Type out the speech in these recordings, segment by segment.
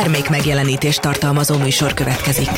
Termék megjelenítést tartalmazó műsor következik.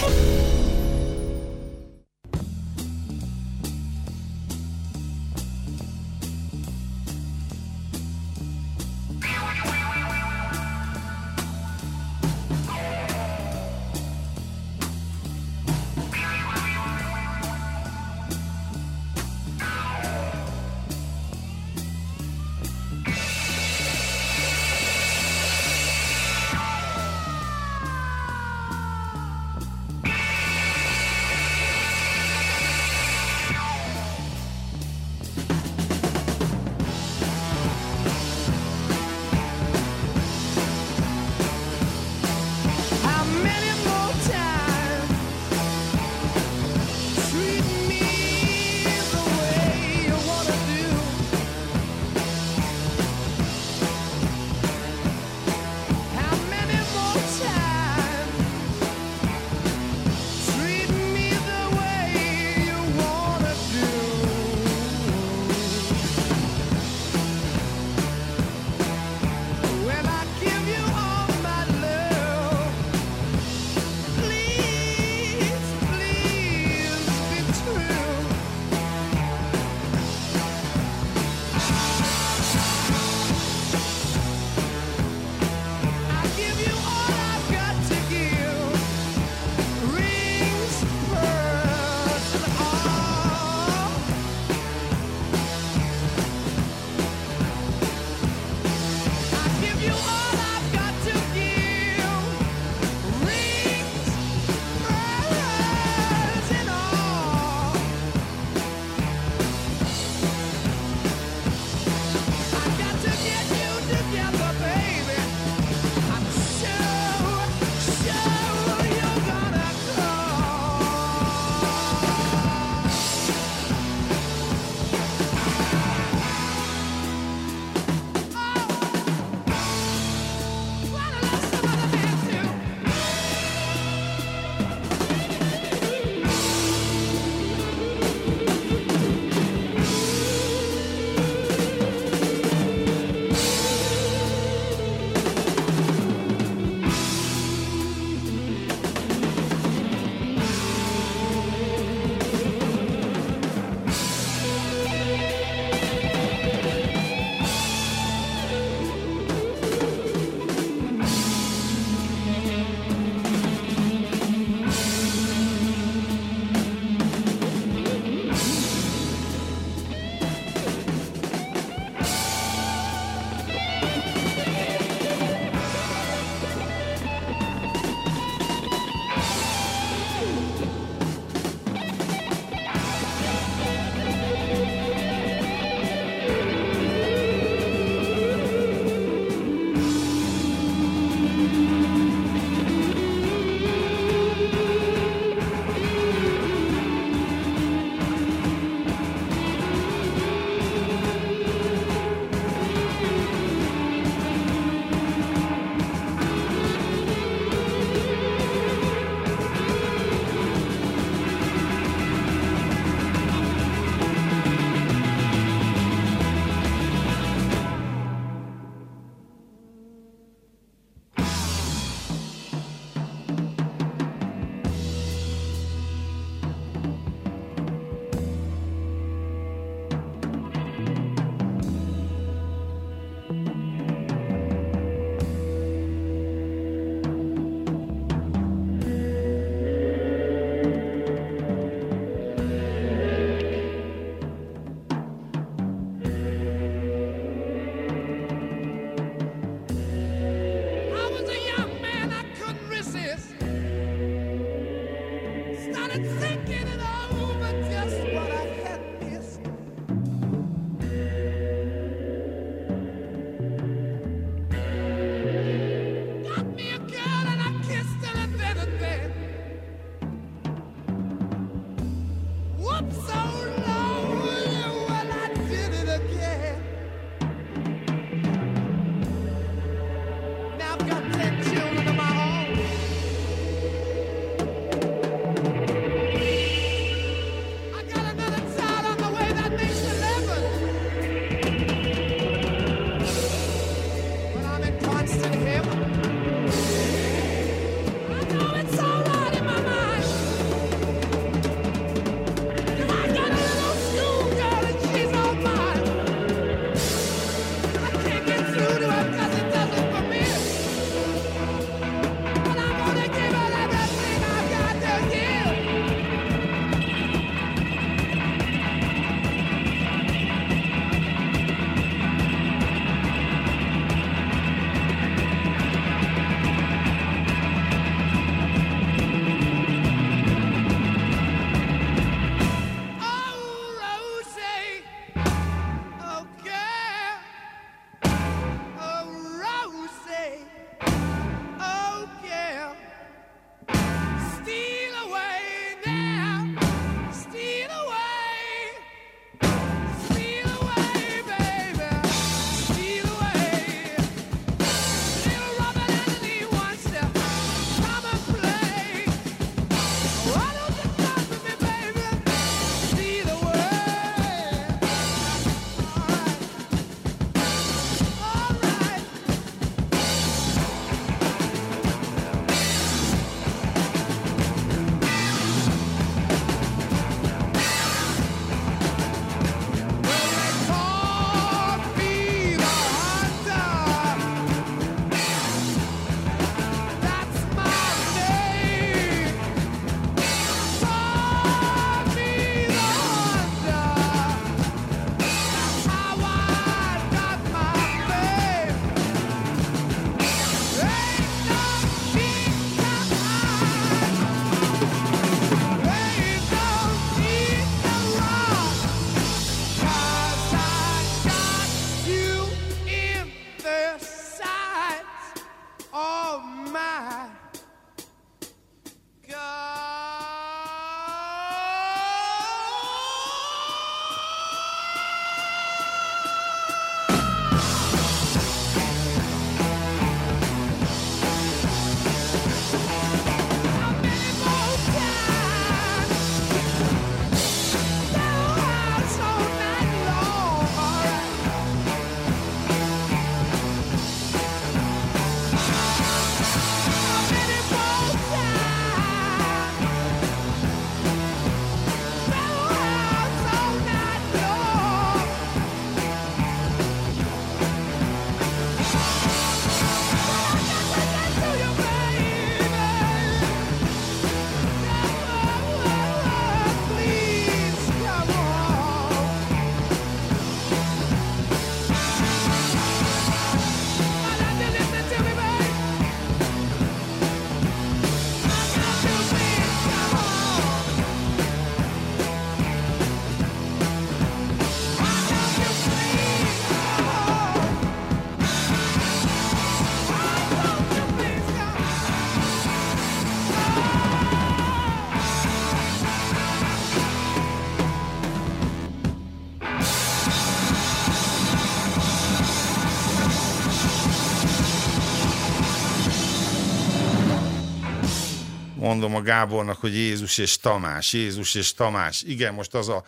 Mondom a Gábornak, hogy Jézus és Tamás, Jézus és Tamás. Igen, most az a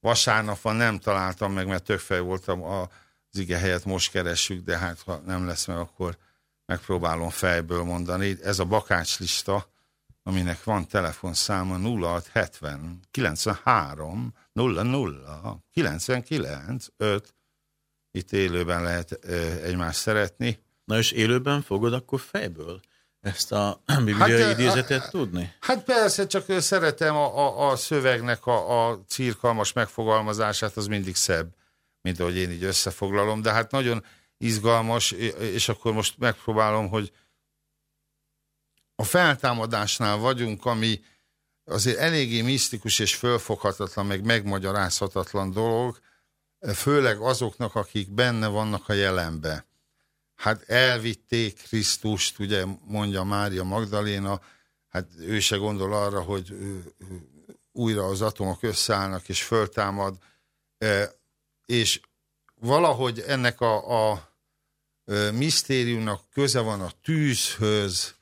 vasárnap van, nem találtam meg, mert tök fej voltam az ige helyet most keressük, de hát ha nem lesz meg, akkor megpróbálom fejből mondani. Ez a bakácslista, aminek van telefonszáma 0670 93 00 99 5. Itt élőben lehet egymást szeretni. Na és élőben fogod akkor fejből ezt a bibliai hát, idézetet tudni? Hát persze, csak szeretem a, a, a szövegnek a, a cirkalmas megfogalmazását, az mindig szebb, mint ahogy én így összefoglalom, de hát nagyon izgalmas, és akkor most megpróbálom, hogy a feltámadásnál vagyunk, ami azért eléggé misztikus és fölfoghatatlan, meg megmagyarázhatatlan dolog, főleg azoknak, akik benne vannak a jelenbe. Hát elvitték Krisztust, ugye mondja Mária Magdaléna, hát ő se gondol arra, hogy újra az atomok összeállnak és föltámad, és valahogy ennek a, a misztériumnak köze van a tűzhöz,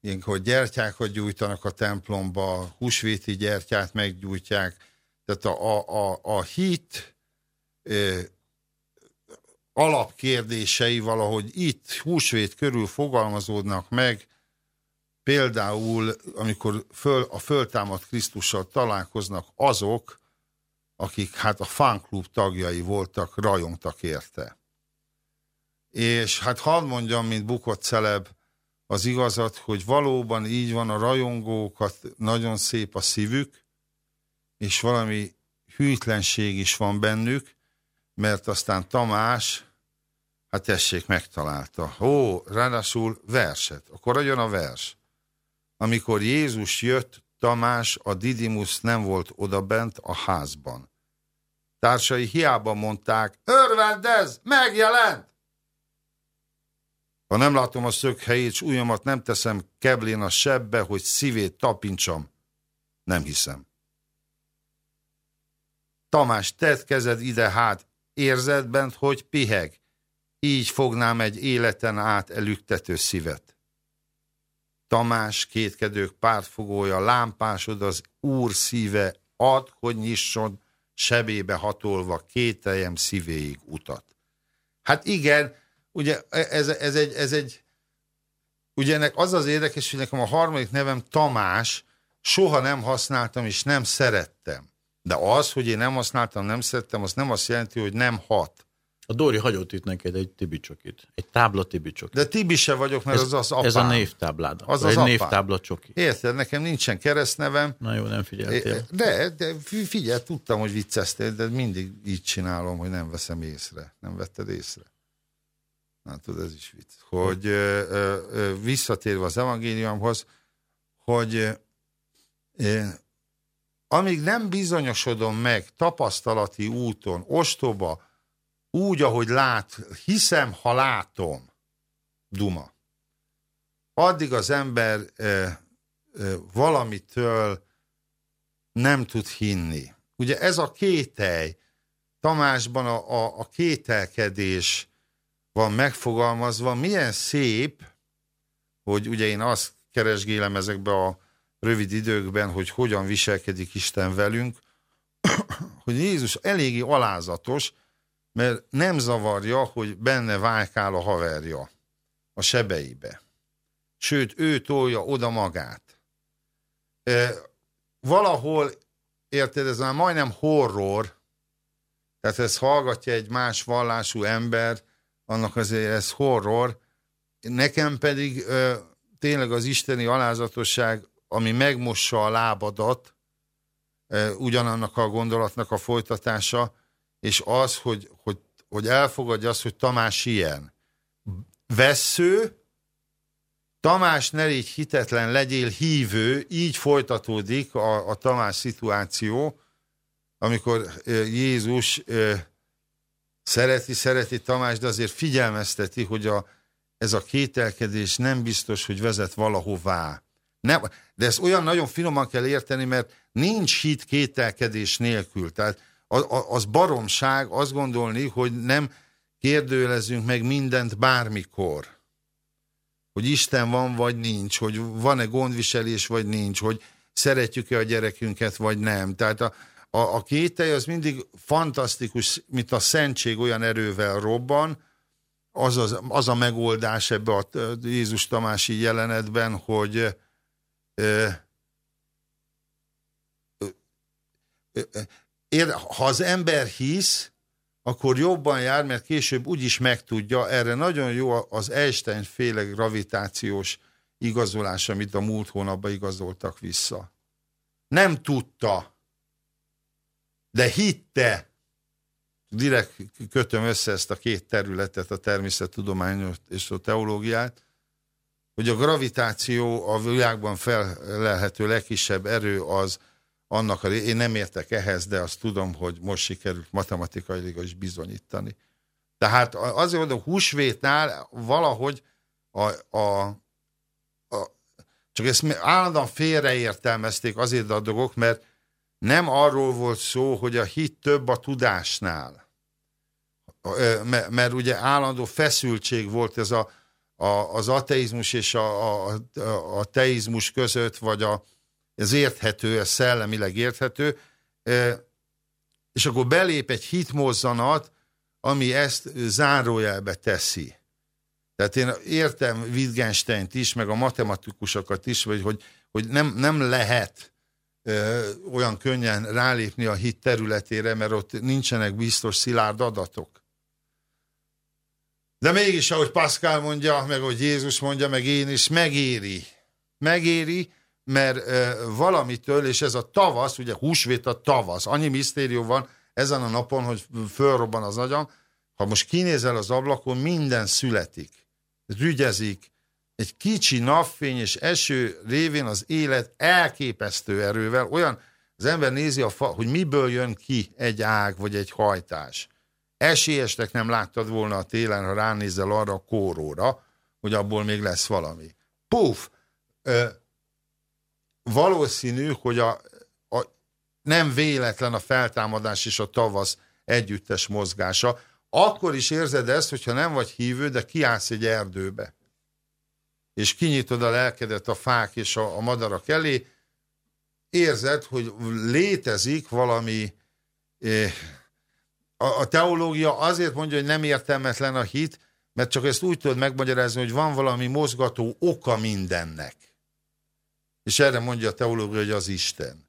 ilyenkor gyertyákat gyújtanak a templomba, húsvéti gyertyát meggyújtják, tehát a, a, a, a hit alapkérdései valahogy itt húsvét körül fogalmazódnak meg, például amikor föl, a föltámadt Krisztussal találkoznak azok, akik hát a fanklub tagjai voltak, rajongtak érte. És hát hadd mondjam, mint bukott celeb, az igazat, hogy valóban így van, a rajongókat nagyon szép a szívük, és valami hűtlenség is van bennük, mert aztán Tamás, hát tessék, megtalálta. Ó, ráadásul verset. Akkor jön a vers. Amikor Jézus jött, Tamás, a Didimus nem volt odabent a házban. Társai hiába mondták, örvendez, megjelent! Ha nem látom a szöghelyét, s ujjamat nem teszem keblén a sebbe, hogy szívét tapintsam, nem hiszem. Tamás, tedd kezed ide hát, érzed bent, hogy piheg, így fognám egy életen át elüktető szívet. Tamás, kétkedők pártfogója, lámpásod az Úr szíve, ad, hogy nyisson, sebébe hatolva kételjem szívéig utat. Hát igen, ugye ez, ez, egy, ez egy, ugye ennek az az érdekes, hogy nekem a harmadik nevem Tamás, soha nem használtam és nem szerettem. De az, hogy én nem használtam, nem szerettem, az nem azt jelenti, hogy nem hat. A Dóri hagyott itt neked egy tibicsokit, egy tábla tibicsokit. De tibi se vagyok, mert ez, az az apám. Ez a névtáblád. Az az egy apám. névtábla csoki. Érted, nekem nincsen keresztnevem. Na jó, nem figyeltél. De, de figyelj, tudtam, hogy vicceztél, de mindig így csinálom, hogy nem veszem észre. Nem vetted észre. Na, tudod, ez is vicc. Hogy ö, ö, visszatérve az evangéliumhoz, hogy ö, amíg nem bizonyosodom meg tapasztalati úton, ostoba, úgy, ahogy lát, hiszem, ha látom, duma. Addig az ember ö, ö, valamitől nem tud hinni. Ugye ez a kételj, Tamásban a, a, a kételkedés, van megfogalmazva, milyen szép, hogy ugye én azt keresgélem ezekbe a rövid időkben, hogy hogyan viselkedik Isten velünk, hogy Jézus eléggé alázatos, mert nem zavarja, hogy benne vájkál a haverja a sebeibe. Sőt, ő tolja oda magát. E, valahol, érted, ez már majdnem horror, tehát ez hallgatja egy más vallású ember, annak azért ez horror. Nekem pedig ö, tényleg az isteni alázatosság, ami megmossa a lábadat, ö, ugyanannak a gondolatnak a folytatása, és az, hogy, hogy, hogy elfogadja azt, hogy Tamás ilyen. Vessző, Tamás ne légy hitetlen, legyél hívő, így folytatódik a, a Tamás szituáció, amikor Jézus Szereti, szereti Tamás, de azért figyelmezteti, hogy a, ez a kételkedés nem biztos, hogy vezet valahová. Nem, de ezt olyan nagyon finoman kell érteni, mert nincs hit kételkedés nélkül. Tehát az baromság azt gondolni, hogy nem kérdőlezünk meg mindent bármikor. hogy Isten van vagy nincs, hogy van-e gondviselés vagy nincs, hogy szeretjük-e a gyerekünket vagy nem. Tehát a, a, a kételj az mindig fantasztikus, mint a szentség olyan erővel robban, az, az, az a megoldás ebbe a Jézus Tamási jelenetben, hogy ö, ha az ember hisz, akkor jobban jár, mert később úgyis megtudja. Erre nagyon jó az Einstein féle gravitációs igazolás, amit a múlt hónapban igazoltak vissza. Nem tudta, de hitte. Direkt kötöm össze ezt a két területet, a természettudományot és a teológiát, hogy a gravitáció a világban felelhető legkisebb erő az, annak a, én nem értek ehhez, de azt tudom, hogy most sikerült matematikailag is bizonyítani. Tehát azért mondom, húsvétnál valahogy a, a, a, csak ezt állandóan félreértelmezték azért a dolgok, mert nem arról volt szó, hogy a hit több a tudásnál. Mert, ugye állandó feszültség volt ez a, a, az ateizmus és a, a, a teizmus között, vagy a, ez érthető, ez szellemileg érthető, és akkor belép egy hitmozzanat, ami ezt zárójelbe teszi. Tehát én értem Wittgensteint is, meg a matematikusokat is, vagy hogy, hogy nem, nem lehet ö, olyan könnyen rálépni a hit területére, mert ott nincsenek biztos szilárd adatok. De mégis, ahogy Pascal mondja, meg ahogy Jézus mondja, meg én is, megéri. Megéri, mert e, valamitől, és ez a tavasz, ugye húsvét a tavasz, annyi misztérió van ezen a napon, hogy fölrobban az agyam, ha most kinézel az ablakon, minden születik, rügyezik, egy kicsi napfény és eső révén az élet elképesztő erővel, olyan, az ember nézi, a fa, hogy miből jön ki egy ág vagy egy hajtás. Esélyesnek nem láttad volna a télen, ha ránézel arra a kóróra, hogy abból még lesz valami. Puf! valószínű, hogy a, a, nem véletlen a feltámadás és a tavasz együttes mozgása. Akkor is érzed ezt, hogyha nem vagy hívő, de kiállsz egy erdőbe. És kinyitod a lelkedet a fák és a, a madarak elé, érzed, hogy létezik valami... Eh, a, a teológia azért mondja, hogy nem értelmetlen a hit, mert csak ezt úgy tudod megmagyarázni, hogy van valami mozgató oka mindennek. És erre mondja a teológia, hogy az Isten.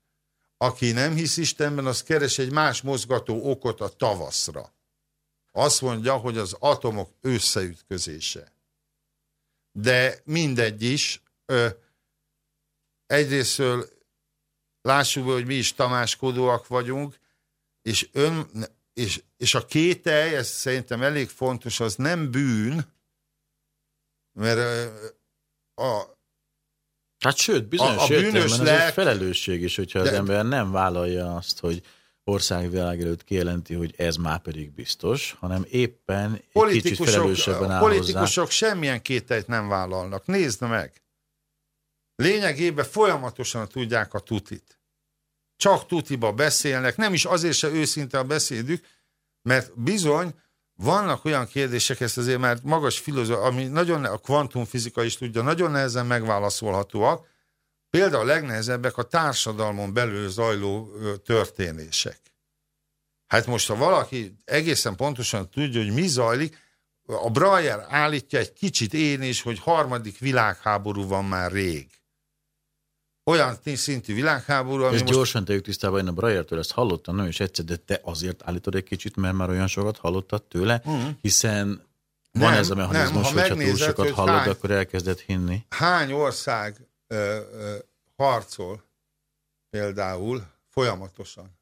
Aki nem hisz Istenben, az keres egy más mozgató okot a tavaszra. Azt mondja, hogy az atomok összeütközése. De mindegy is. Ö, egyrésztől lássuk be, hogy mi is tamáskodóak vagyunk, és, ön, és, és a kételj, ez szerintem elég fontos, az nem bűn, mert a, Hát sőt, bizonyos a, a bűnös lelk... ez egy felelősség is, hogyha de... az ember nem vállalja azt, hogy országvilág előtt kijelenti, hogy ez már pedig biztos, hanem éppen egy kicsit felelősebben áll Politikusok hozzá. semmilyen kételyt nem vállalnak. Nézd meg! Lényegében folyamatosan tudják a tutit. Csak tutiba beszélnek, nem is azért se őszinte a beszédük, mert bizony vannak olyan kérdések, ezt azért már magas filozó, ami nagyon, a kvantumfizika is tudja, nagyon nehezen megválaszolhatóak. Például a legnehezebbek a társadalmon belül zajló történések. Hát most, ha valaki egészen pontosan tudja, hogy mi zajlik, a Breyer állítja egy kicsit én is, hogy harmadik világháború van már rég olyan szintű világháború, ami És most... gyorsan tegyük tisztában, én a Brajertől ezt hallottam, nem is egyszer, de te azért állítod egy kicsit, mert már olyan sokat hallottad tőle, uh-huh. hiszen van nem, ez a mechanizmus, nem, ha hogyha túl sokat hallod, hány, akkor elkezded hinni. Hány ország ö, ö, harcol például folyamatosan?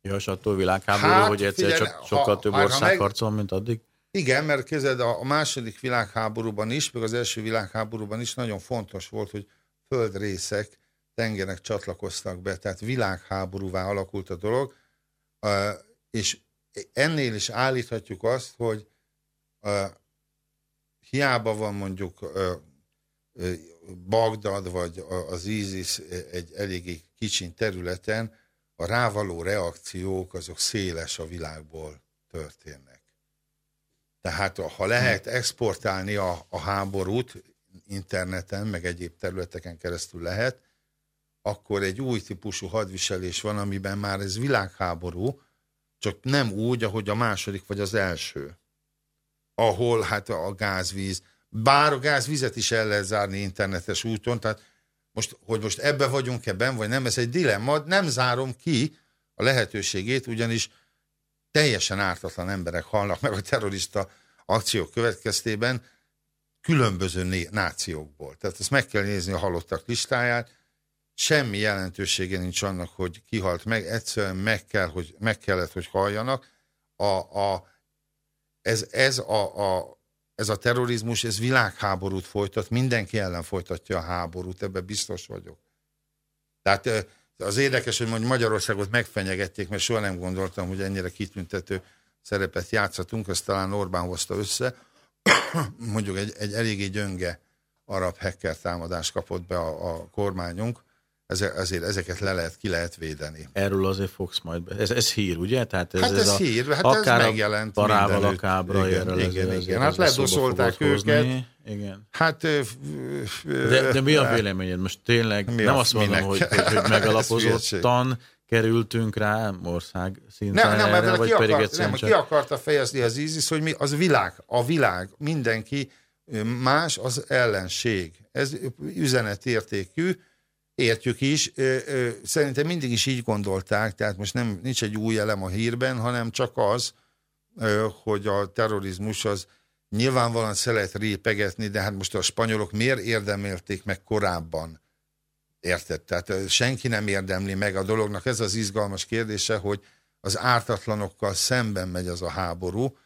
Ja, és attól világháború, hát, hogy egyszer figyelj, csak sokkal ha, több ország meg... harcol, mint addig? Igen, mert kezded a második világháborúban is, meg az első világháborúban is nagyon fontos volt, hogy földrészek, tengerek csatlakoztak be, tehát világháborúvá alakult a dolog, és ennél is állíthatjuk azt, hogy hiába van mondjuk Bagdad vagy az ISIS egy eléggé kicsin területen, a rávaló reakciók azok széles a világból történnek. Tehát ha lehet exportálni a, a háborút, interneten, meg egyéb területeken keresztül lehet, akkor egy új típusú hadviselés van, amiben már ez világháború, csak nem úgy, ahogy a második vagy az első. Ahol hát a gázvíz, bár a gázvizet is el lehet zárni internetes úton, tehát most, hogy most ebbe vagyunk ebben, vagy nem, ez egy dilemma, nem zárom ki a lehetőségét, ugyanis teljesen ártatlan emberek halnak meg a terrorista akciók következtében különböző nációkból. Tehát ezt meg kell nézni a halottak listáját, semmi jelentősége nincs annak, hogy kihalt meg, egyszerűen meg, kell, hogy, meg kellett, hogy halljanak. A, a, ez, ez, a, a, ez a terrorizmus, ez világháborút folytat, mindenki ellen folytatja a háborút, ebben biztos vagyok. Tehát az érdekes, hogy Magyarországot megfenyegették, mert soha nem gondoltam, hogy ennyire kitüntető szerepet játszhatunk, ezt talán Orbán hozta össze. Mondjuk egy, egy eléggé gyönge arab hacker támadást kapott be a, a kormányunk, ezért ezeket le lehet, ki lehet védeni. Erről azért fogsz majd, be. ez, ez hír, ugye? Tehát ez, hát ez, ez a, hír, hát akár ez megjelent parával, a kábra igen, igen, igen, igen. Hát ledoszolták őket. Igen. Hát... De, de mi a véleményed? Most tényleg mi nem a, azt mondom, hogy, hogy, hogy megalapozottan kerültünk rá ország szinten nem, nem, erre, vagy ki pedig akart, nem, ki akarta fejezni az ISIS, hogy mi, az világ, a világ, mindenki más az ellenség. Ez üzenetértékű, értjük is. Szerintem mindig is így gondolták, tehát most nem nincs egy új elem a hírben, hanem csak az, hogy a terrorizmus az nyilvánvalóan szelet répegetni, de hát most a spanyolok miért érdemelték meg korábban? Érted? Tehát senki nem érdemli meg a dolognak. Ez az izgalmas kérdése, hogy az ártatlanokkal szemben megy az a háború,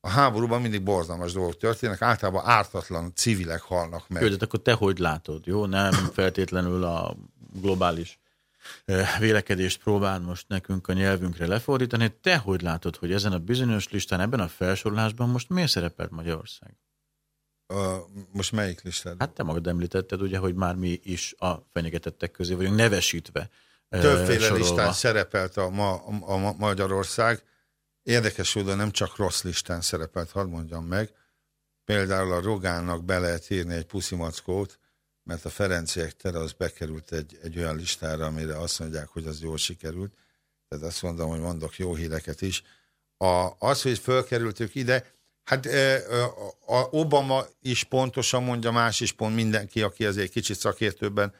a háborúban mindig borzalmas dolgok történnek, általában ártatlan civilek halnak meg. Jó, de akkor te hogy látod, jó? Nem feltétlenül a globális vélekedést próbál most nekünk a nyelvünkre lefordítani. Te hogy látod, hogy ezen a bizonyos listán, ebben a felsorolásban most miért szerepelt Magyarország? Most melyik listán? Hát te magad említetted, ugye, hogy már mi is a fenyegetettek közé vagyunk nevesítve. Többféle listán szerepelt a, ma, a, a Magyarország. Érdekes módon nem csak rossz listán szerepelt, hadd mondjam meg. Például a Rogánnak be lehet írni egy puszimackót, mert a Ferenciek tere az bekerült egy, egy olyan listára, amire azt mondják, hogy az jól sikerült. Tehát azt mondom, hogy mondok jó híreket is. A, az, hogy fölkerültük ide, hát a Obama is pontosan mondja, más is pont mindenki, aki azért kicsit szakértőbben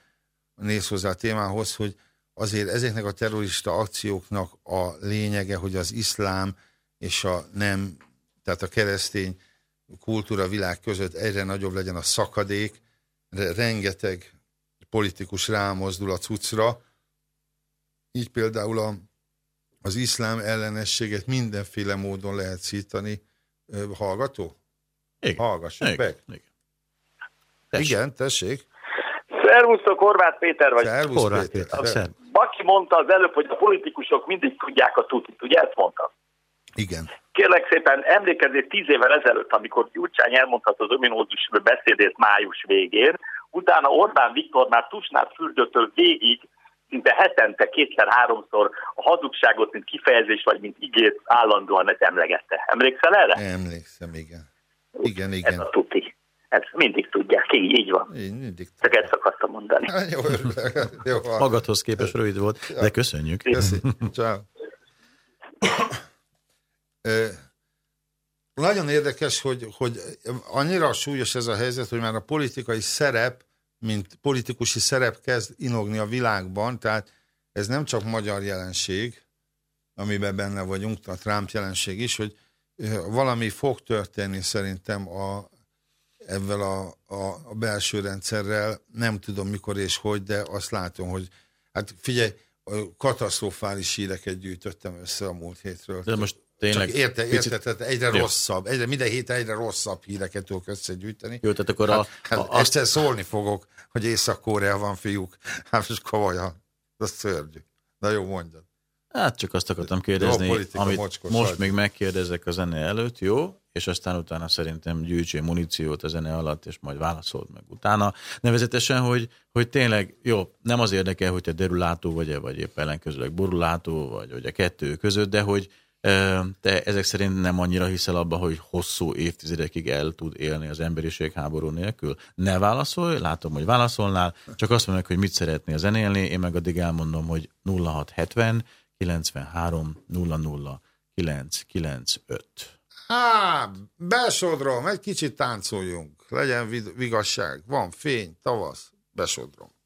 néz hozzá a témához, hogy azért ezeknek a terrorista akcióknak a lényege, hogy az iszlám és a nem, tehát a keresztény kultúra világ között egyre nagyobb legyen a szakadék, rengeteg politikus rámozdul a cuccra, így például a, az iszlám ellenességet mindenféle módon lehet szítani. Hallgató? Igen. Hallgassuk meg. Igen. Tessék. Igen, tessék. Szervusztok, Horváth Péter vagy. Szervusz Horváth Péter. Péter. Baki mondta az előbb, hogy a politikusok mindig tudják a tutit, ugye ezt mondta? Igen. Kérlek szépen, emlékezzél tíz évvel ezelőtt, amikor Gyurcsány elmondhatta az ominózus beszédét május végén, utána Orbán Viktor már Tusnát fürdőtől végig, szinte hetente kétszer-háromszor a hazugságot, mint kifejezés, vagy mint igét állandóan emlegette. Emlékszel erre? Emlékszem, igen. Igen, igen. Ez a tuti. Ezt mindig tudják, így, így van. Így, mindig Csak ezt akartam mondani. jó, jó, Magadhoz képest rövid volt, de köszönjük. Köszi. Ciao. Nagyon érdekes, hogy, hogy annyira súlyos ez a helyzet, hogy már a politikai szerep, mint politikusi szerep kezd inogni a világban, tehát ez nem csak magyar jelenség, amiben benne vagyunk, a Trump jelenség is, hogy valami fog történni szerintem a, ezzel a, a, a belső rendszerrel, nem tudom mikor és hogy, de azt látom, hogy hát figyelj, katasztrofális híreket gyűjtöttem össze a múlt hétről. De most tényleg... Csak érte, picit... érte, tehát egyre Jó. rosszabb, egyre, minden héten egyre rosszabb híreket tudok összegyűjteni. Jó, tehát akkor hát, a, hát, a, szólni fogok, hogy Észak-Korea van fiúk. Hát most komolyan, az szörnyű. Na jó, mondjad. Hát csak azt akartam kérdezni, jó, politika, amit mocskos, most hagy. még megkérdezek a zene előtt, jó? És aztán utána szerintem gyűjtsél muníciót a zene alatt, és majd válaszold meg utána. Nevezetesen, hogy, hogy tényleg, jó, nem az érdekel, hogy te derülátó vagy-e, vagy épp ellenkezőleg borulátó, vagy, vagy a kettő között, de hogy Te ezek szerint nem annyira hiszel abba, hogy hosszú évtizedekig el tud élni az emberiség háború nélkül? Ne válaszolj, látom, hogy válaszolnál, csak azt mondják, hogy mit szeretnél zenélni, én meg addig elmondom, hogy 0670 93 00 995. Á, besodrom, egy kicsit táncoljunk, legyen vigasság, van fény, tavasz, besodrom.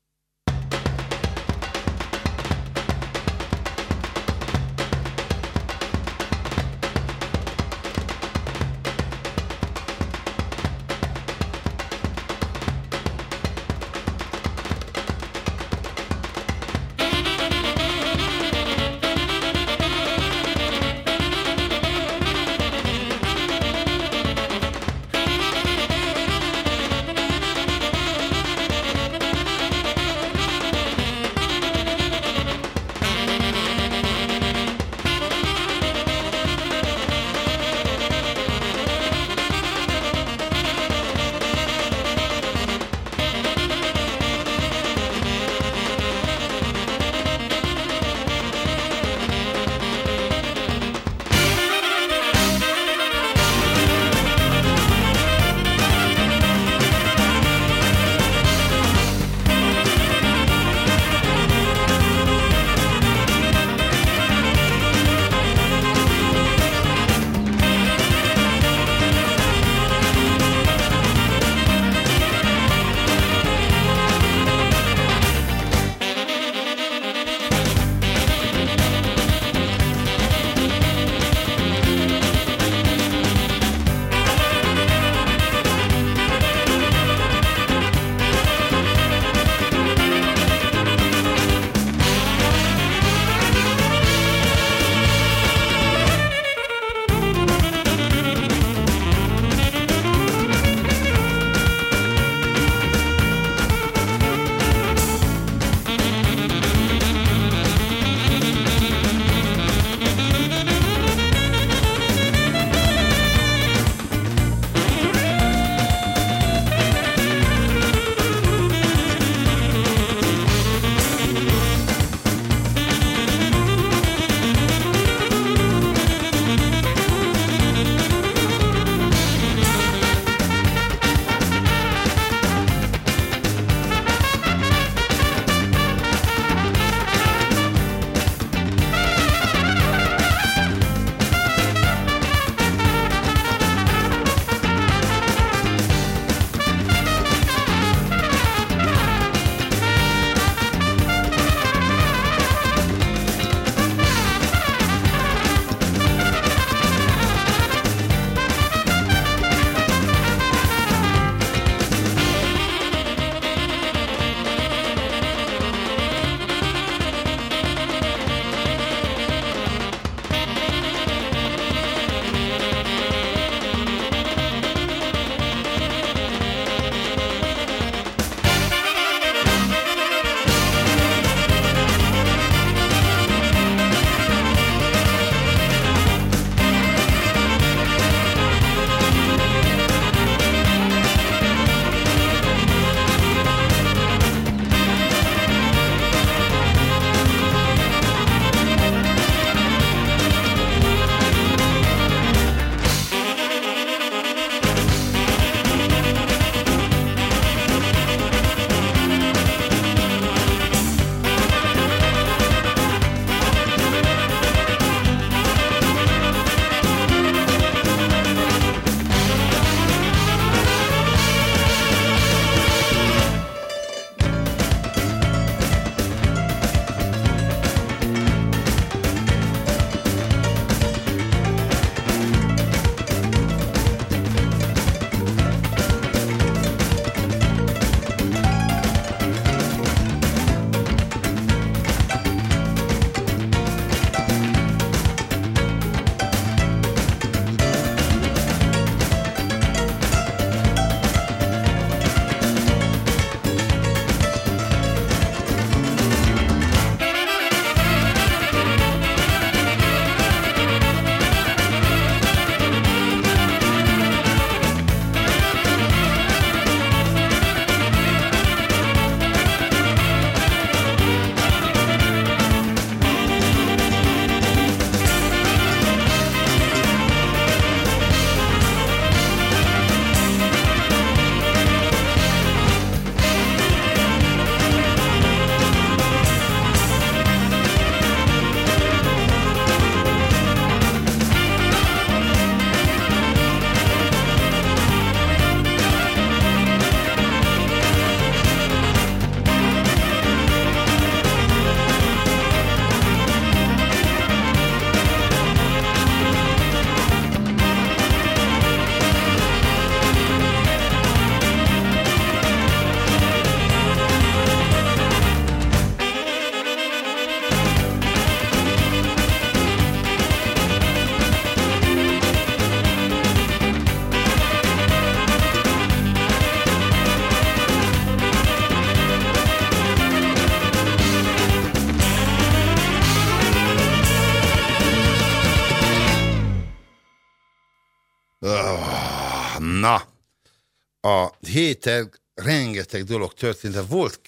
Héten rengeteg dolog történt, de volt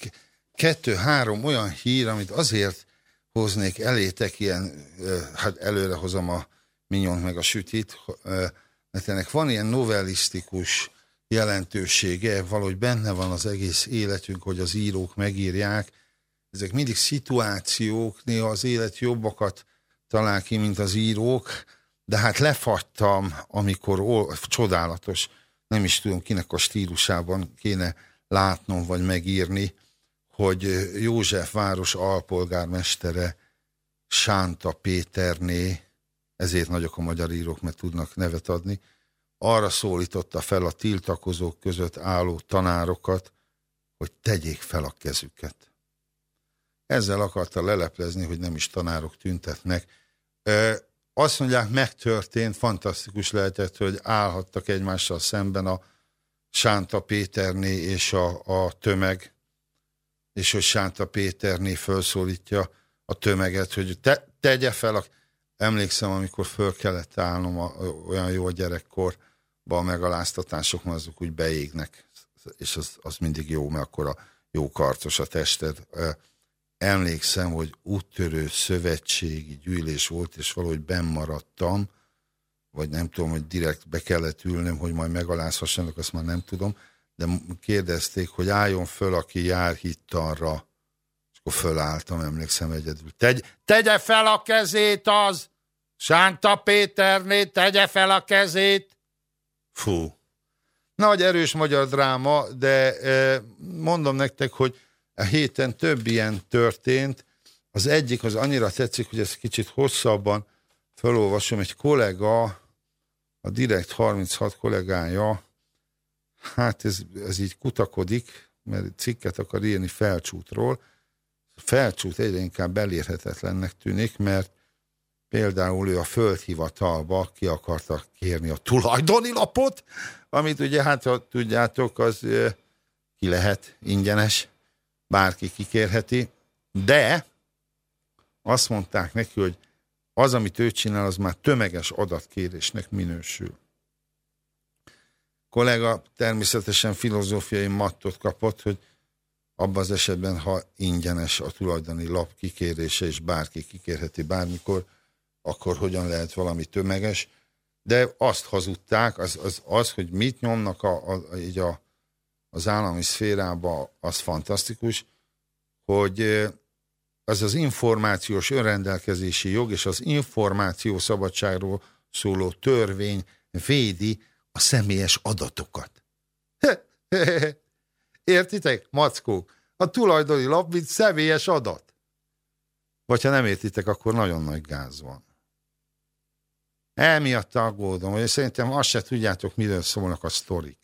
kettő-három olyan hír, amit azért hoznék elétek, ilyen, hát előre hozom a minyont meg a sütit, mert ennek van ilyen novellisztikus jelentősége, valahogy benne van az egész életünk, hogy az írók megírják. Ezek mindig szituációk, néha az élet jobbakat talál ki, mint az írók, de hát lefagytam, amikor ó, csodálatos, nem is tudom kinek a stílusában kéne látnom vagy megírni, hogy József város alpolgármestere Sánta Péterné, ezért nagyok a magyar írók, mert tudnak nevet adni, arra szólította fel a tiltakozók között álló tanárokat, hogy tegyék fel a kezüket. Ezzel akarta leleplezni, hogy nem is tanárok tüntetnek. Azt mondják, megtörtént, fantasztikus lehetett, hogy állhattak egymással szemben a Sánta Péterné és a, a tömeg, és hogy Sánta Péterné felszólítja a tömeget, hogy te, tegye fel a... Emlékszem, amikor föl kellett állnom a, olyan jó gyerekkorban a megaláztatások, azok úgy beégnek, és az, az mindig jó, mert akkor a jó karcos a tested. Emlékszem, hogy úttörő szövetségi gyűlés volt, és valahogy bennmaradtam, vagy nem tudom, hogy direkt be kellett ülnöm, hogy majd megalázhassanak, azt már nem tudom, de kérdezték, hogy álljon föl, aki jár hittanra. És akkor fölálltam, emlékszem egyedül. Tegy, tegye fel a kezét az! Sánta Péterné, tegye fel a kezét! Fú. Nagy erős magyar dráma, de mondom nektek, hogy a héten több ilyen történt. Az egyik az annyira tetszik, hogy ezt kicsit hosszabban felolvasom. Egy kollega, a Direkt 36 kollégája, hát ez, ez így kutakodik, mert cikket akar írni felcsútról. Felcsút egyre inkább elérhetetlennek tűnik, mert például ő a földhivatalba ki akarta kérni a tulajdoni lapot, amit ugye, hát ha tudjátok, az ki lehet ingyenes, bárki kikérheti, de azt mondták neki, hogy az, amit ő csinál, az már tömeges adatkérésnek minősül kollega természetesen filozófiai mattot kapott, hogy abban az esetben, ha ingyenes a tulajdoni lap kikérése, és bárki kikérheti bármikor, akkor hogyan lehet valami tömeges. De azt hazudták, az, az, az hogy mit nyomnak a, a, így a, az állami szférába, az fantasztikus, hogy az az információs önrendelkezési jog és az információ szabadságról szóló törvény védi a személyes adatokat. Értitek, mackók? A tulajdoni lap, mint személyes adat. Vagy ha nem értitek, akkor nagyon nagy gáz van. Emiatt aggódom, hogy szerintem azt se tudjátok, miről szólnak a sztorik.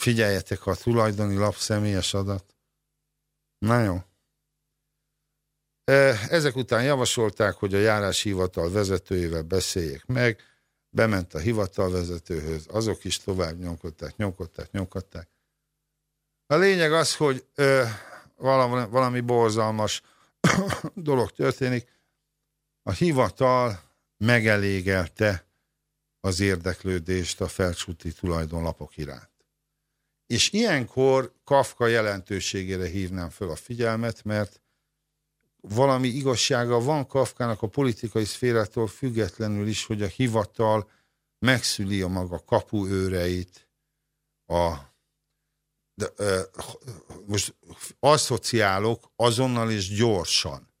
Figyeljetek, ha a tulajdoni lap személyes adat. Na jó. Ezek után javasolták, hogy a járáshivatal vezetőjével beszéljék meg, bement a hivatalvezetőhöz, azok is tovább nyomkodták, nyomkodták, nyomkodták. A lényeg az, hogy ö, valami, valami borzalmas dolog történik. A hivatal megelégelte az érdeklődést a felcsúti tulajdonlapok iránt. És ilyenkor Kafka jelentőségére hívnám föl a figyelmet, mert valami igazsága van Kafkának a politikai szférától függetlenül is, hogy a hivatal megszüli a maga kapuőreit, a, de, ö, most asszociálok azonnal és gyorsan.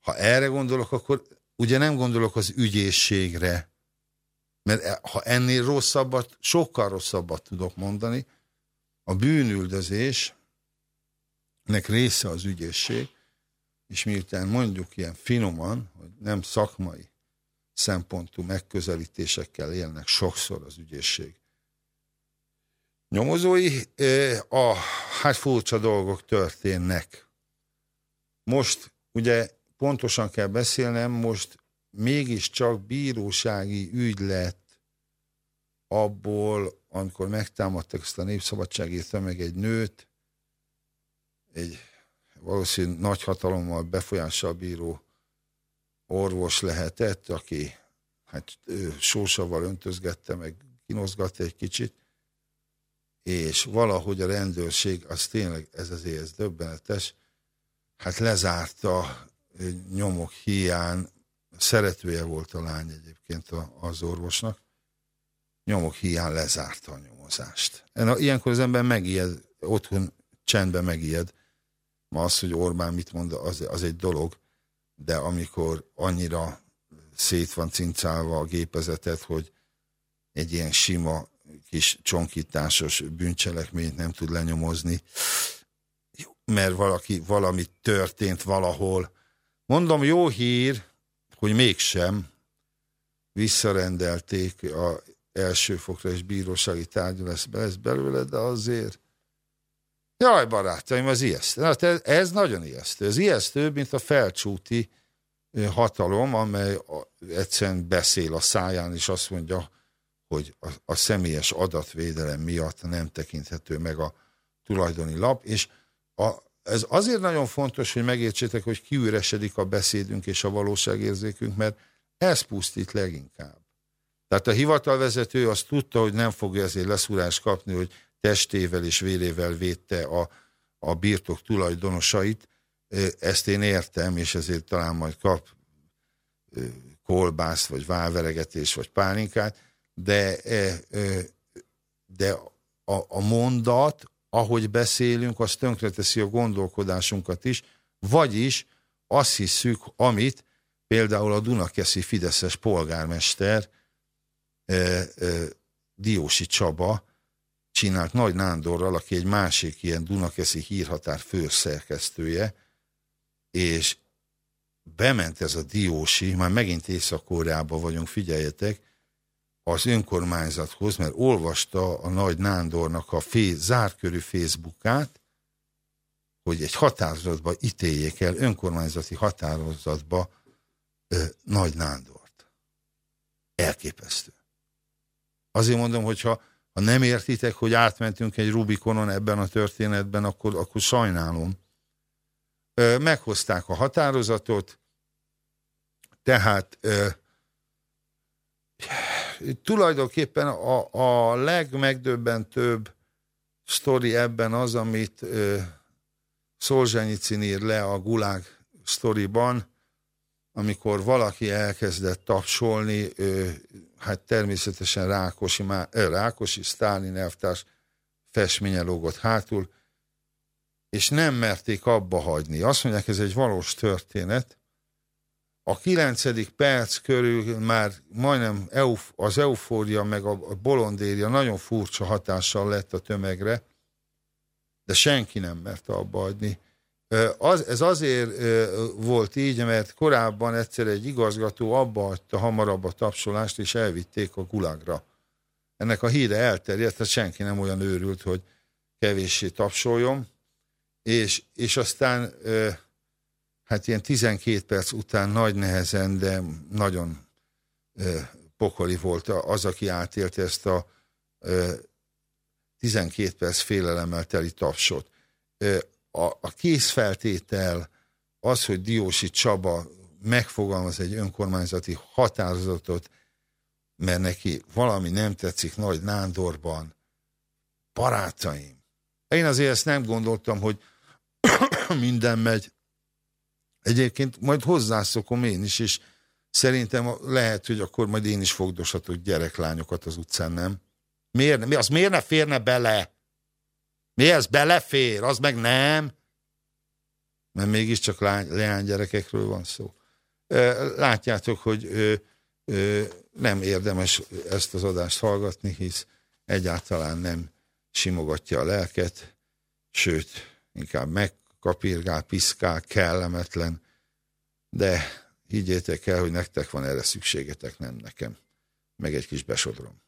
Ha erre gondolok, akkor ugye nem gondolok az ügyészségre, mert e, ha ennél rosszabbat, sokkal rosszabbat tudok mondani, a bűnüldözésnek része az ügyészség, és miután mondjuk ilyen finoman, hogy nem szakmai szempontú megközelítésekkel élnek sokszor az ügyészség. Nyomozói, a, hát furcsa dolgok történnek. Most ugye pontosan kell beszélnem, most mégiscsak bírósági ügy lett abból, amikor megtámadtak ezt a népszabadságért meg egy nőt, egy valószínű nagy hatalommal befolyással bíró orvos lehetett, aki hát sósaval öntözgette, meg kinozgatta egy kicsit, és valahogy a rendőrség, az tényleg, ez azért ez döbbenetes, hát lezárta nyomok hiány, szeretője volt a lány egyébként az orvosnak, nyomok hiány lezárta a nyomozást. Ilyenkor az ember megijed, otthon csendben megijed, ma az, hogy Orbán mit mond, az, az egy dolog, de amikor annyira szét van cincálva a gépezetet, hogy egy ilyen sima kis csonkításos bűncselekményt nem tud lenyomozni, mert valaki, valami történt valahol. Mondom, jó hír, hogy mégsem visszarendelték a elsőfokra és bírósági tárgyalás lesz belőle, de azért Jaj, barátaim, az ijesztő. Hát ez, ez nagyon ijesztő. Ez ijesztő, mint a felcsúti hatalom, amely egyszerűen beszél a száján, és azt mondja, hogy a, a személyes adatvédelem miatt nem tekinthető meg a tulajdoni lap, és a, ez azért nagyon fontos, hogy megértsétek, hogy kiüresedik a beszédünk és a valóságérzékünk, mert ez pusztít leginkább. Tehát a hivatalvezető azt tudta, hogy nem fogja ezért leszúrást kapni, hogy testével és vérével védte a, a birtok tulajdonosait. Ezt én értem, és ezért talán majd kap kolbászt, vagy válveregetés, vagy pálinkát, de, de a, a mondat, ahogy beszélünk, az tönkreteszi a gondolkodásunkat is, vagyis azt hiszük, amit például a Dunakeszi Fideszes polgármester Diósi Csaba csinált Nagy Nándorral, aki egy másik ilyen Dunakeszi hírhatár főszerkesztője, és bement ez a Diósi, már megint észak vagyunk, figyeljetek, az önkormányzathoz, mert olvasta a Nagy Nándornak a fé, zárkörű Facebookát, hogy egy határozatba ítéljék el, önkormányzati határozatba ö, Nagy Nándort. Elképesztő. Azért mondom, hogyha ha nem értitek, hogy átmentünk egy Rubikonon ebben a történetben, akkor, akkor sajnálom. Meghozták a határozatot, tehát tulajdonképpen a, a legmegdöbbentőbb sztori ebben az, amit Szolzsenyicin ír le a Gulág sztoriban, amikor valaki elkezdett tapsolni, hát természetesen Rákosi, ö, Rákosi Sztálin elvtárs festménye lógott hátul, és nem merték abba hagyni. Azt mondják, ez egy valós történet, a kilencedik perc körül már majdnem euf, az eufória meg a bolondéria nagyon furcsa hatással lett a tömegre, de senki nem mert abba adni. Az, ez azért volt így, mert korábban egyszer egy igazgató abba adta hamarabb a tapsolást, és elvitték a gulagra. Ennek a híre elterjedt, tehát senki nem olyan őrült, hogy kevéssé tapsoljon, és, és aztán hát ilyen 12 perc után nagy nehezen, de nagyon pokoli volt az, aki átélte ezt a ö, 12 perc félelemmel teli tapsot. A, a készfeltétel az, hogy Diósi Csaba megfogalmaz egy önkormányzati határozatot, mert neki valami nem tetszik Nagy Nándorban. Barátaim! Én azért ezt nem gondoltam, hogy minden megy Egyébként majd hozzászokom én is, és szerintem lehet, hogy akkor majd én is fogdoshatok gyereklányokat az utcán, nem? Miért, mi, az miért ne férne bele? Mi ez belefér? Az meg nem? Mert mégiscsak lány, leánygyerekekről van szó. Látjátok, hogy nem érdemes ezt az adást hallgatni, hisz egyáltalán nem simogatja a lelket, sőt, inkább meg kapirgál, piszkál, kellemetlen, de higgyétek el, hogy nektek van erre szükségetek, nem nekem. Meg egy kis besodrom.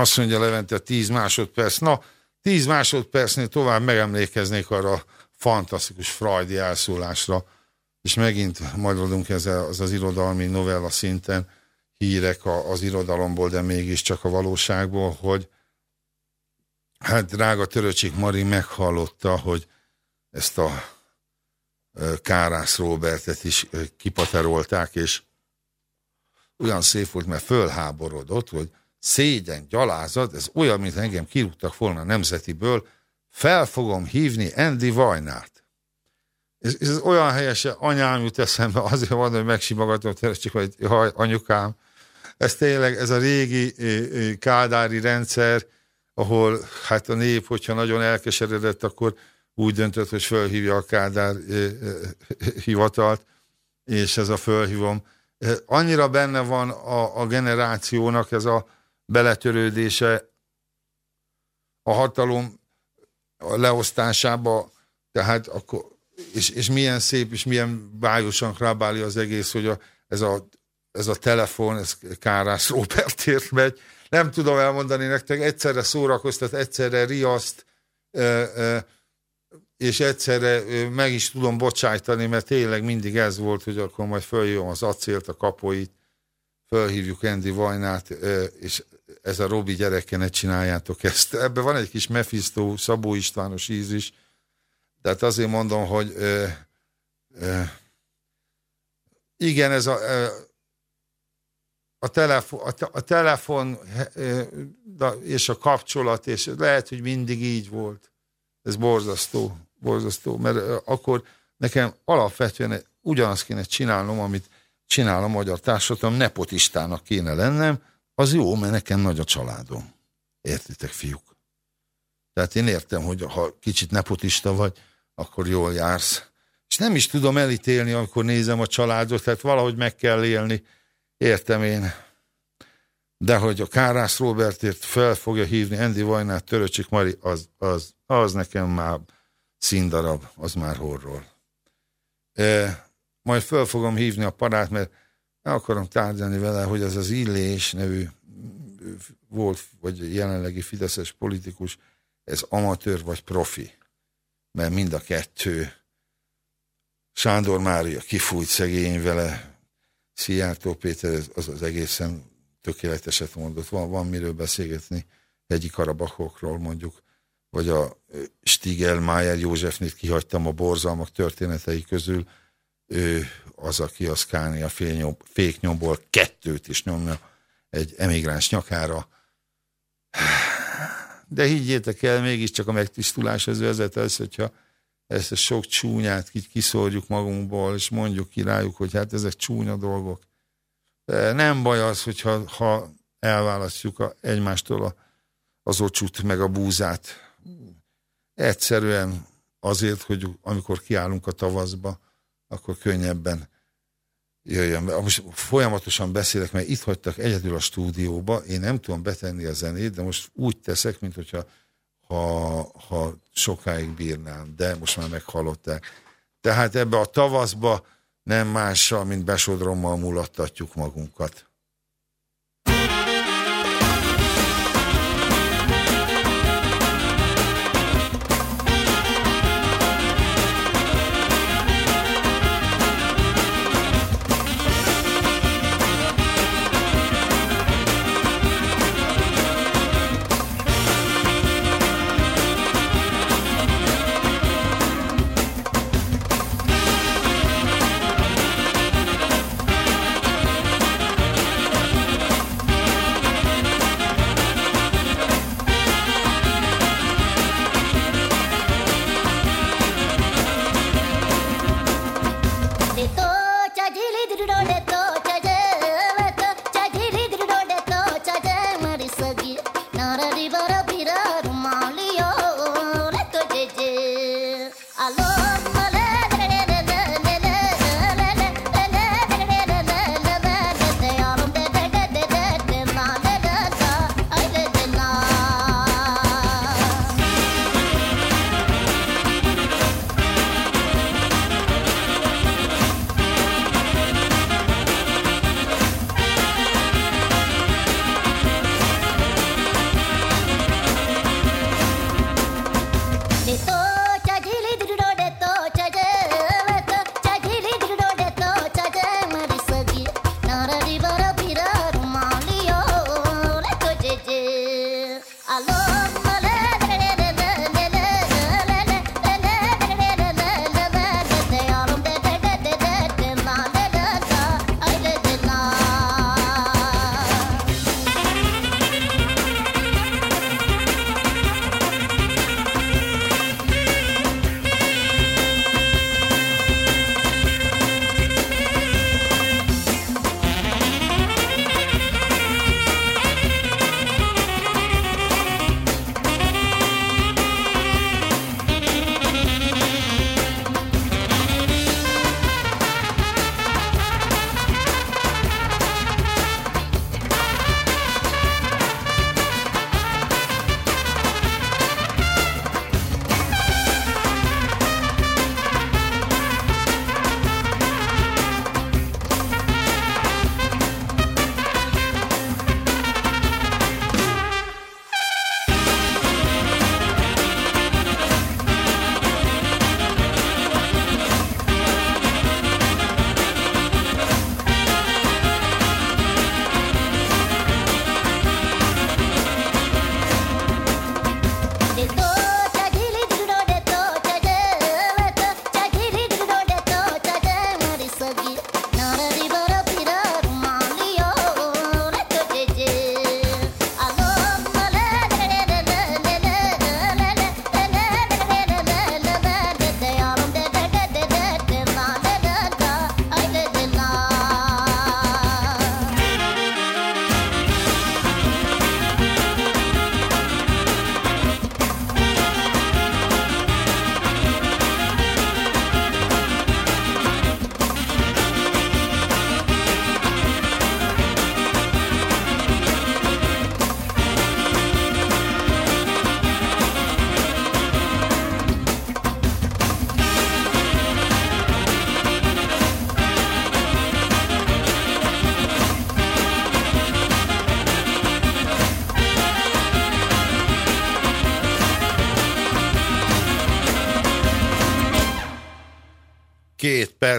Azt mondja Levente, 10 másodperc. Na, 10 másodpercnél tovább megemlékeznék arra a fantasztikus Freudi elszólásra, és megint maradunk ezzel az, az irodalmi novella szinten, hírek az irodalomból, de mégiscsak a valóságból, hogy hát drága Töröcsik Mari meghallotta, hogy ezt a Kárász Robertet is kipaterolták, és olyan szép volt, mert fölháborodott, hogy szégyen, gyalázat, ez olyan, mint engem kirúgtak volna a nemzetiből, fel fogom hívni Andy Vajnát. Ez, ez olyan helyes, anyám jut eszembe, azért van, hogy megsimogatom, csak hogy haj, anyukám. Ez tényleg, ez a régi kádári rendszer, ahol hát a nép, hogyha nagyon elkeseredett, akkor úgy döntött, hogy fölhívja a Kádár hivatalt, és ez a fölhívom. Annyira benne van a, a generációnak ez a beletörődése a hatalom leosztásába, tehát akkor, és, és milyen szép, és milyen bájosan krabáli az egész, hogy a, ez, a, ez a telefon, ez Kárász Róbertért megy. Nem tudom elmondani nektek, egyszerre szórakoztat, egyszerre riaszt, és egyszerre meg is tudom bocsájtani, mert tényleg mindig ez volt, hogy akkor majd följön az acélt, a kapoit, fölhívjuk Andy Vajnát, és ez a Robi gyereke, ne csináljátok ezt. Ebben van egy kis Mephisto, Szabó Istvános íz is, tehát azért mondom, hogy ö, ö, igen, ez a, ö, a telefon, a, a telefon ö, és a kapcsolat, és lehet, hogy mindig így volt. Ez borzasztó, borzasztó, mert ö, akkor nekem alapvetően ugyanazt kéne csinálnom, amit csinál a magyar társadalom, nepotistának kéne lennem, az jó, mert nekem nagy a családom. Értitek, fiúk? Tehát én értem, hogy ha kicsit nepotista vagy, akkor jól jársz. És nem is tudom elítélni, amikor nézem a családot, tehát valahogy meg kell élni. Értem én. De hogy a Kárász Robertért fel fogja hívni Andy Vajnát, Töröcsik Mari, az, az, az nekem már színdarab, az már horror. E, majd fel fogom hívni a parát, mert el akarom tárgyalni vele, hogy az az Illés nevű volt, vagy jelenlegi fideszes politikus, ez amatőr vagy profi. Mert mind a kettő. Sándor Mária kifújt szegény vele, Szijjártó Péter az az egészen tökéleteset mondott. Van, van miről beszélgetni. Hegyi karabakokról mondjuk, vagy a Stigel Májer Józsefnét kihagytam a borzalmak történetei közül, ő az, aki a Scania féknyomból kettőt is nyomja egy emigráns nyakára. De higgyétek el, mégiscsak a megtisztuláshoz vezet az, hogyha ezt a sok csúnyát kiszórjuk magunkból, és mondjuk ki hogy hát ezek csúnya dolgok. De nem baj az, hogyha ha elválasztjuk a, egymástól a, az ocsut, meg a búzát. Egyszerűen azért, hogy amikor kiállunk a tavaszba, akkor könnyebben jöjjön be. Most folyamatosan beszélek, mert itt hagytak egyedül a stúdióba, én nem tudom betenni a zenét, de most úgy teszek, mint hogyha ha, ha sokáig bírnám, de most már meghalották. Tehát ebbe a tavaszba nem mással, mint besodrommal mulattatjuk magunkat.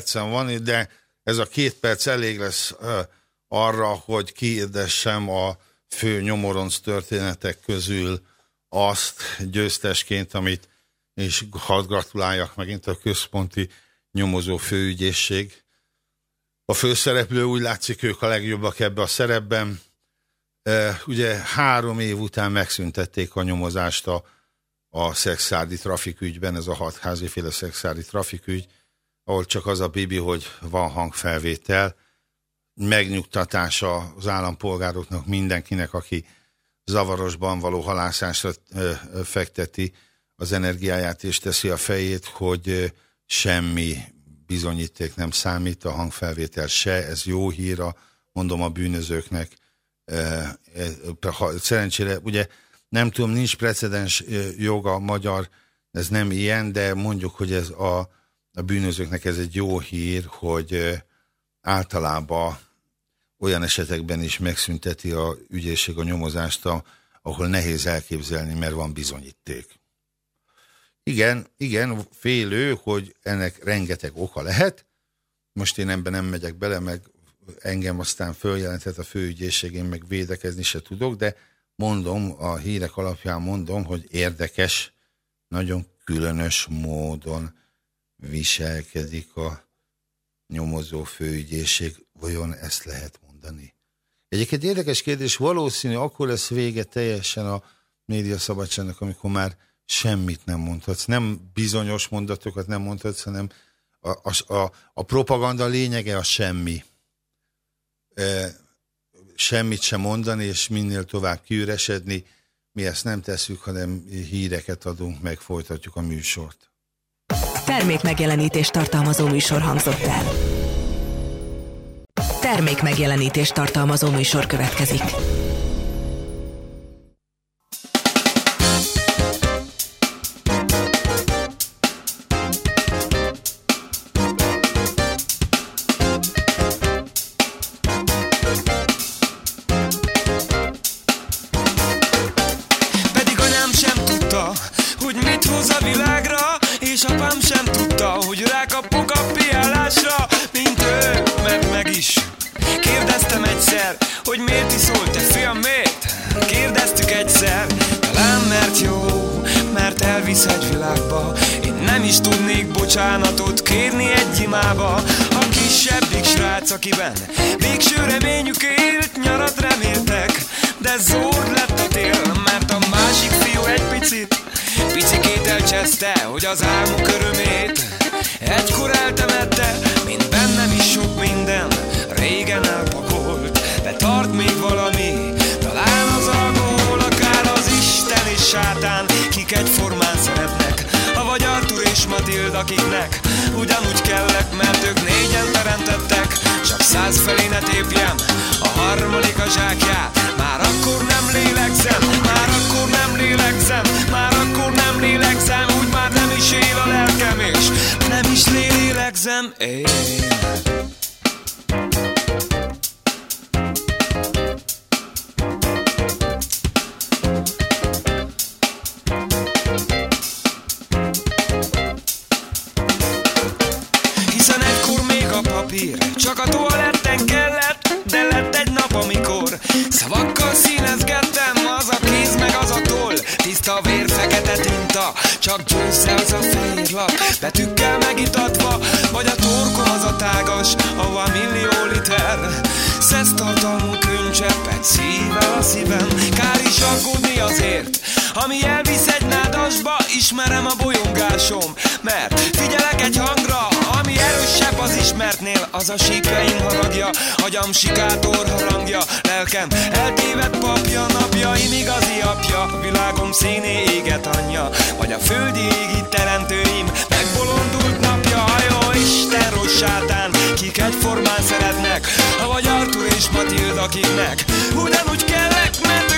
Két percen van, de ez a két perc elég lesz arra, hogy kiérdessem a fő nyomoronc történetek közül azt győztesként, amit és hadd gratuláljak megint a központi nyomozó főügyészség. A főszereplő úgy látszik, ők a legjobbak ebbe a szerepben. Ugye három év után megszüntették a nyomozást a, a szexárdi trafikügyben, ez a hatházi féle szexárdi trafikügy, ahol csak az a bibi, hogy van hangfelvétel, megnyugtatása az állampolgároknak, mindenkinek, aki zavarosban való halászásra fekteti az energiáját és teszi a fejét, hogy semmi bizonyíték nem számít, a hangfelvétel se, ez jó híra, mondom a bűnözőknek. Szerencsére, ugye nem tudom, nincs precedens joga magyar, ez nem ilyen, de mondjuk, hogy ez a, a bűnözőknek ez egy jó hír, hogy általában olyan esetekben is megszünteti a ügyészség a nyomozást, ahol nehéz elképzelni, mert van bizonyíték. Igen, igen, félő, hogy ennek rengeteg oka lehet. Most én ebben nem megyek bele, meg engem aztán följelentett a főügyészség, én meg védekezni se tudok, de mondom, a hírek alapján mondom, hogy érdekes, nagyon különös módon viselkedik a nyomozó főügyészség. Vajon ezt lehet mondani? Egyébként érdekes kérdés, valószínű, akkor lesz vége teljesen a médiaszabadságnak, amikor már semmit nem mondhatsz. Nem bizonyos mondatokat nem mondhatsz, hanem a, a, a, a propaganda lényege a semmi. E, semmit sem mondani, és minél tovább kiüresedni. Mi ezt nem tesszük, hanem híreket adunk, meg folytatjuk a műsort. Termék megjelenítést tartalmazó műsor hangzott el. Termék megjelenítést tartalmazó műsor következik. Akiben Végső reményük élt, nyarat reméltek De zord lett a tél, mert a másik fiú egy picit Picikét elcseszte, hogy az álmuk örömét Egykor eltemette, mint bennem is sok minden Régen elpakolt, de tart még valami Talán az alkohol, akár az Isten és sátán Kik egyformán szeretnek, vagy Artur és Matild, akiknek Ugyanúgy kellek, mert ők négyen teremtettek. Csak száz felé ne tépjem a harmadik a zsákját. Már akkor nem lélegzem, már akkor nem lélegzem Már akkor nem lélegzem, úgy már nem is él a lelkem És nem is lélegzem én Csak győzze az a fehér lap Betűkkel megitatva Vagy a torkom az a tágas Ahova millió liter. Szesztartalmú könycseppet Szível a szívem. Kár is aggódni azért Ami elvisz egy nádasba Ismerem a bolyongásom. Mert figyelek egy hangra Ami erősebb az ismertnél Az a sípjaim haragja. Agyam sikátor harangja Lelkem eltévedt papja Napjaim igazi apja. Világom színé éget anyja Vagy a földi égi teremtőim. Megbolondult napja Jó Isten rossz sátán Kik egyformán szeretnek Ha vagy Artur és Matild akiknek Ugyanúgy kellek Mert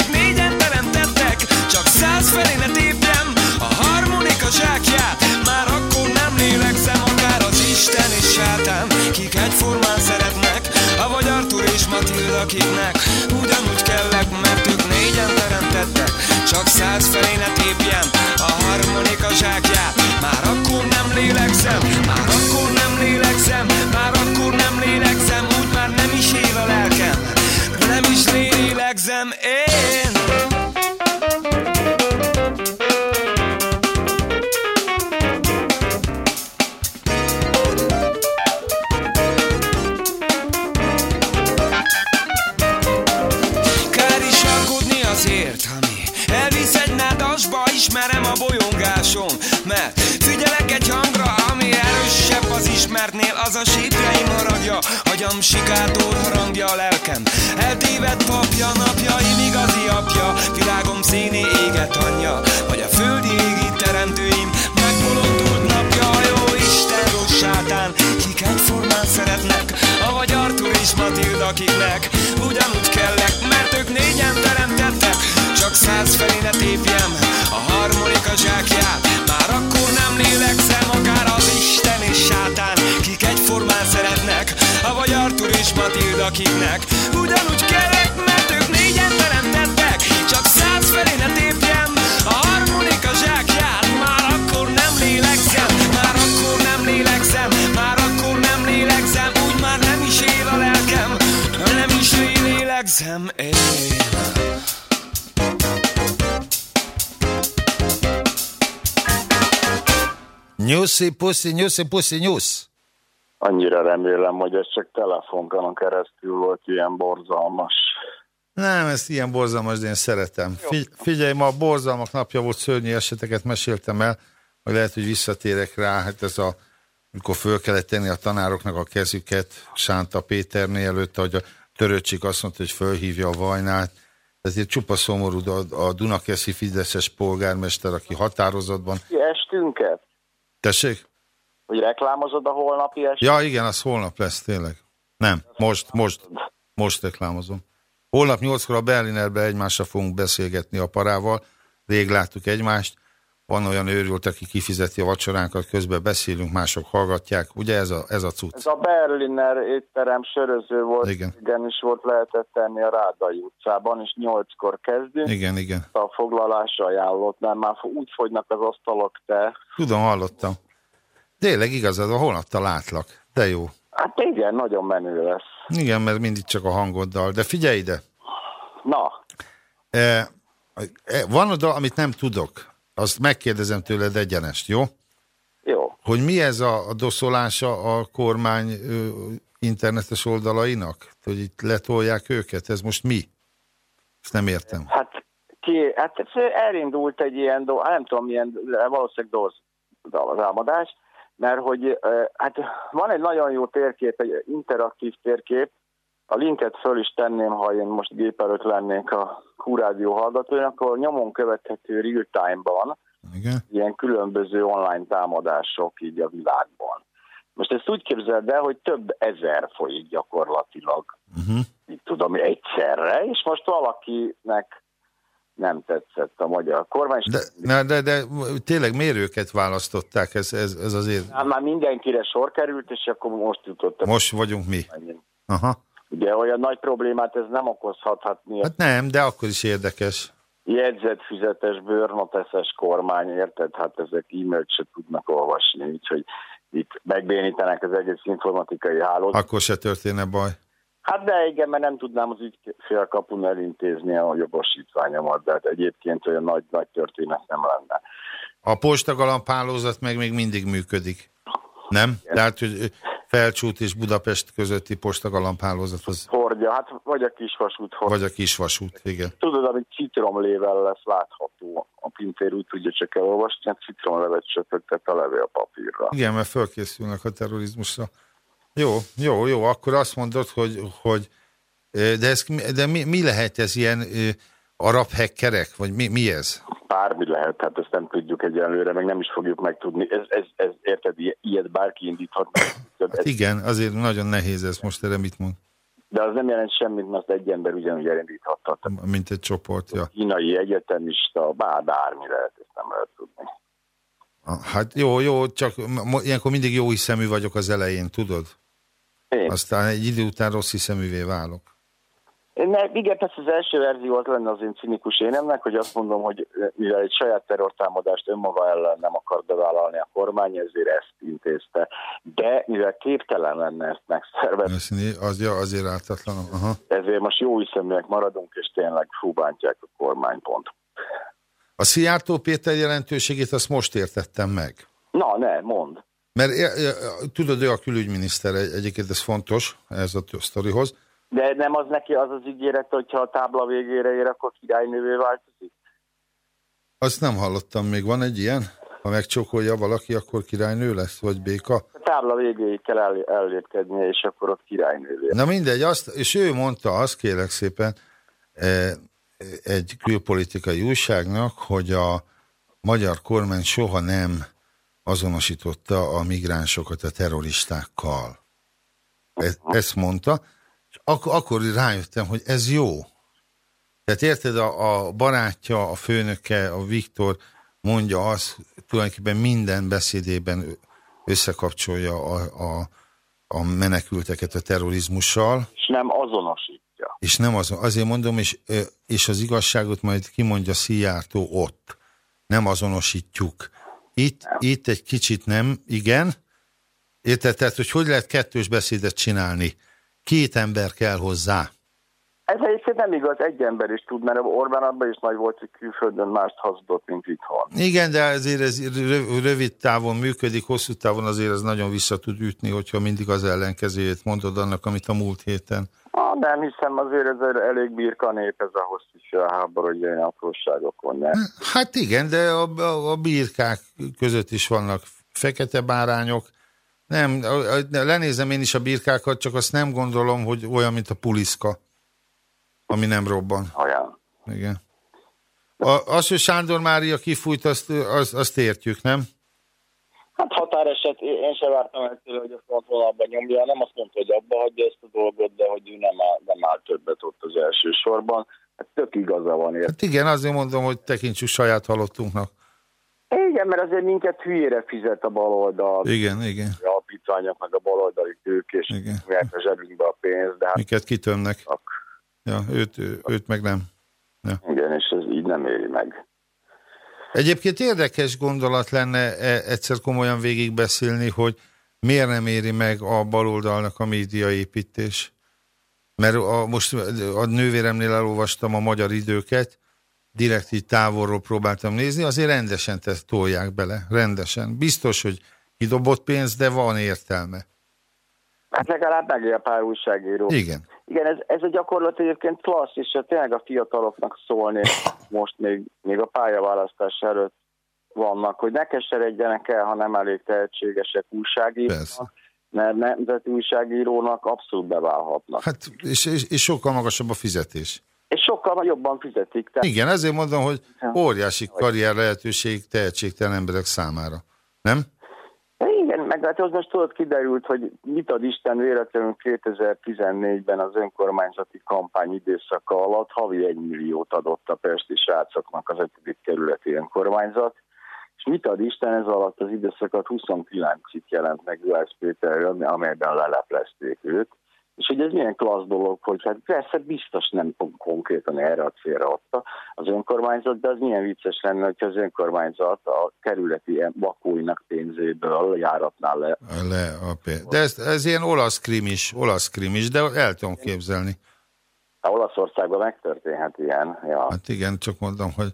csak száz felé ne tépjem a harmonika zsákját. Már akkor nem lélegzem, akár az Isten és sátán Kik egyformán szeretnek, avagy Artur és Matilda kiknek Ugyanúgy kellek, mert ők négyen teremtettek. Csak száz felé ne tépjem a harmonika zsákját. Már akkor nem lélegzem, már akkor nem lélegzem Már akkor nem lélegzem, úgy már nem is él a lelkem. Nem is lélegzem én. Csillagáson Mert figyelek egy hangra, ami erősebb az ismertnél Az a sípjeim haragja, agyam sikátor harangja a lelkem. Eltévedt papja, napjaim igazi apja Világom színé éget anyja Vagy a földi égi teremtőim Megbolondult napja, jó Isten, rossz sátán Kik egyformán szeretnek Avagy Artur és Matilda, akiknek Ugyanúgy kellek, száz felé tépjem A harmonika zsákját. Már akkor nem lélegzem Akár az Isten és sátán Kik egyformán szeretnek Avagy Artur és Matilda, akiknek Ugyanúgy kellek, mert ők négyen teremtettek Csak száz felé tépjem A harmonika zsákját. Már akkor nem lélegzem Már akkor nem lélegzem Már akkor nem lélegzem Úgy már nem is él a lelkem Nem is lélegzem én Nyuszi, puszi, nyuszi, puszi, nyusz. Annyira remélem, hogy ez csak telefonkon keresztül volt ilyen borzalmas. Nem, ez ilyen borzalmas, de én szeretem. Figy figyelj, ma a borzalmak napja volt, szörnyű eseteket meséltem el, hogy lehet, hogy visszatérek rá, hát ez a, amikor föl kellett tenni a tanároknak a kezüket, Sánta Péterné előtt, hogy a töröcsik azt mondta, hogy fölhívja a vajnát, ezért csupa szomorú a, a Dunakeszi Fideszes polgármester, aki határozatban... Estünket? Tessék? Hogy reklámozod a holnapi est? Ja, igen, az holnap lesz, tényleg. Nem, most, most, most reklámozom. Holnap nyolckor a Berlinerbe egymással fogunk beszélgetni a parával. Rég láttuk egymást. Van olyan őrült, aki kifizeti a vacsoránkat, közben beszélünk, mások hallgatják. Ugye ez a, ez a cucc? Ez a Berliner étterem söröző volt, igen. igen is volt lehetett tenni a Rádai utcában, és nyolckor kezdünk. Igen, igen. A foglalásra ajánlott, mert már úgy fogynak az asztalok, te. Tudom, hallottam. Tényleg igazad, a holnap látlak. De jó. Hát igen, nagyon menő lesz. Igen, mert mindig csak a hangoddal. De figyelj ide! Na. E, e, van oda, amit nem tudok. Azt megkérdezem tőled egyenest, jó? Jó. Hogy mi ez a, a doszolása a kormány ö, internetes oldalainak? Hogy itt letolják őket? Ez most mi? Ezt nem értem. Hát, ki, hát elindult egy ilyen, do, nem tudom milyen, valószínűleg az álmodás, mert hogy hát van egy nagyon jó térkép, egy interaktív térkép, a linket föl is tenném, ha én most gép előtt lennék a Q-rádió hallgatójának, akkor nyomon követhető real-time-ban ilyen különböző online támadások így a világban. Most ezt úgy képzeld el, hogy több ezer folyik gyakorlatilag, uh-huh. így tudom, egyszerre, és most valakinek nem tetszett a magyar kormány. De, de, de, de tényleg mérőket választották, ez, ez, ez azért... Hát már mindenkire sor került, és akkor most jutottam. Most vagyunk mi. Aha. Ugye olyan nagy problémát ez nem okozhathatni. Hát nem, de akkor is érdekes. Jegyzetfüzetes, bőrnoteszes kormány, érted? Hát ezek e-mailt se tudnak olvasni, úgyhogy itt megbénítenek az egész informatikai hálót. Akkor se történne baj. Hát de igen, mert nem tudnám az ügyfélkapun elintézni a jogosítványomat, de hát egyébként olyan nagy, nagy történet nem lenne. A postagalampálózat meg még mindig működik, nem? Igen. Tehát, hogy Felcsút és Budapest közötti postagalampálózathoz. Hordja, hát vagy a kisvasút hordja. Vagy a kisvasút, igen. Tudod, amit citromlével lesz látható. A pintér úgy tudja csak elolvasni, hát citromlevet söpögtet a levél papírra. Igen, mert fölkészülnek a terrorizmusra. Jó, jó, jó, akkor azt mondod, hogy, hogy de, ez, de mi, mi lehet ez ilyen arab hackerek, vagy mi, mi ez? Bármi lehet, hát ezt nem tudjuk egyelőre, meg nem is fogjuk megtudni. Ez, ez, ez érted, ilyet bárki indíthat. Hát ez, igen, azért nagyon nehéz ez most, erre mit mond? De az nem jelent semmit, mert egy ember ugyanúgy elindíthatta. Mint egy csoport, ja. Kínai egyetemista, bár bármi lehet, ezt nem lehet tudni. Hát jó, jó, csak ilyenkor mindig jó hiszemű vagyok az elején, tudod? Én. Aztán egy idő után rossz hiszeművé válok. Ne, igen, persze az első verzió az lenne az én cinikus énemnek, hogy azt mondom, hogy mivel egy saját terrortámadást önmaga ellen nem akar bevállalni a kormány, ezért ezt intézte. De mivel képtelen lenne ezt megszervezni. Az, ja, azért ártatlanom. Aha. Ezért most jó hiszeműek maradunk, és tényleg fúbántják a kormánypont. A Szijjártó Péter jelentőségét azt most értettem meg. Na, ne, mond. Mert tudod, ő a külügyminiszter, egyébként ez fontos, ez a sztorihoz. De nem az neki az az ígéret, hogyha a tábla végére ér, akkor királynővé változik? Azt nem hallottam, még van egy ilyen? Ha megcsókolja valaki, akkor királynő lesz, vagy béka? A tábla végéig kell el, ellépkednie, és akkor ott királynő lesz. Na mindegy, azt, és ő mondta, azt kérek szépen, e, egy külpolitikai újságnak, hogy a magyar kormány soha nem azonosította a migránsokat a terroristákkal. E, ezt mondta, ak akkor rájöttem, hogy ez jó. Tehát érted, a, a barátja, a főnöke, a Viktor mondja azt, tulajdonképpen minden beszédében összekapcsolja a, a, a menekülteket a terrorizmussal. És nem azonosítja. És nem azon. Azért mondom, és, és az igazságot majd kimondja Szijjártó ott. Nem azonosítjuk. Itt, nem. itt egy kicsit nem, igen. Érted? Tehát, hogy hogy lehet kettős beszédet csinálni? Két ember kell hozzá. Ez egyébként nem igaz, egy ember is tud, mert Orbán abban is nagy volt, hogy külföldön mást hazudott, mint itthon. Igen, de azért ez rövid távon működik, hosszú távon azért ez nagyon vissza tud ütni, hogyha mindig az ellenkezőjét mondod annak, amit a múlt héten. Ah, nem hiszem, azért ez elég birka nép, ez ahhoz is a háború, hogy ilyen apróságokon. Ne? Hát igen, de a, a, a birkák között is vannak fekete bárányok, nem, lenézem én is a birkákat, csak azt nem gondolom, hogy olyan, mint a puliszka. Ami nem robban. Olyan. Igen. A, az, hogy Sándor Mária kifújt, azt, azt, azt értjük, nem? Hát határeset, én sem vártam el tőle, hogy a frontvonalban nyomja, nem azt mondta, hogy abba hagyja ezt a dolgot, de hogy ő nem áll, nem áll többet ott az első sorban. Hát tök igaza van érte. Hát igen, azért mondom, hogy tekintsük saját halottunknak. Igen, mert azért minket hülyére fizet a baloldal. Igen, igen. A alapítványok, meg a baloldali tők, és igen. a zsebünkbe a pénzt. De hát Miket kitömnek. Ak Ja, őt, őt meg nem. Ja. Igen, és ez így nem éri meg. Egyébként érdekes gondolat lenne e, egyszer komolyan végigbeszélni, hogy miért nem éri meg a baloldalnak a médiaépítés. Mert a, most a nővéremnél elolvastam a magyar időket, direkt így távolról próbáltam nézni, azért rendesen te tolják bele, rendesen. Biztos, hogy kidobott pénz, de van értelme. Hát legalább megél pár újságíró. Igen. Igen, ez, ez a gyakorlat egyébként klassz, és tényleg a fiataloknak szólni most még, még a pályaválasztás előtt vannak, hogy ne keseredjenek el, ha nem elég tehetségesek újságírók, mert nemzeti újságírónak abszolút beválhatnak. Hát, és, és, és sokkal magasabb a fizetés. És sokkal jobban fizetik. Tehát... Igen, ezért mondom, hogy óriási karrier lehetőség tehetségtelen emberek számára. Nem? Igen, meg hát az most tudod kiderült, hogy mit ad Isten véletlenül 2014-ben az önkormányzati kampány időszaka alatt havi egy milliót adott a Pesti srácoknak az 5. kerületi önkormányzat, és mit ad Isten ez alatt az időszakat 29 cikk jelent meg Juhász Péterről, amelyben leleplezték őt, és hogy ez milyen klassz dolog, hogy hát persze biztos nem konkrétan erre a célra adta az önkormányzat, de az milyen vicces lenne, hogy az önkormányzat a kerületi lakóinak pénzéből járatná le. Le a pénz. De ez, ez ilyen olasz krimis, olasz krimis, de el tudom képzelni. A Olaszországban megtörténhet ilyen. Ja. Hát igen, csak mondom, hogy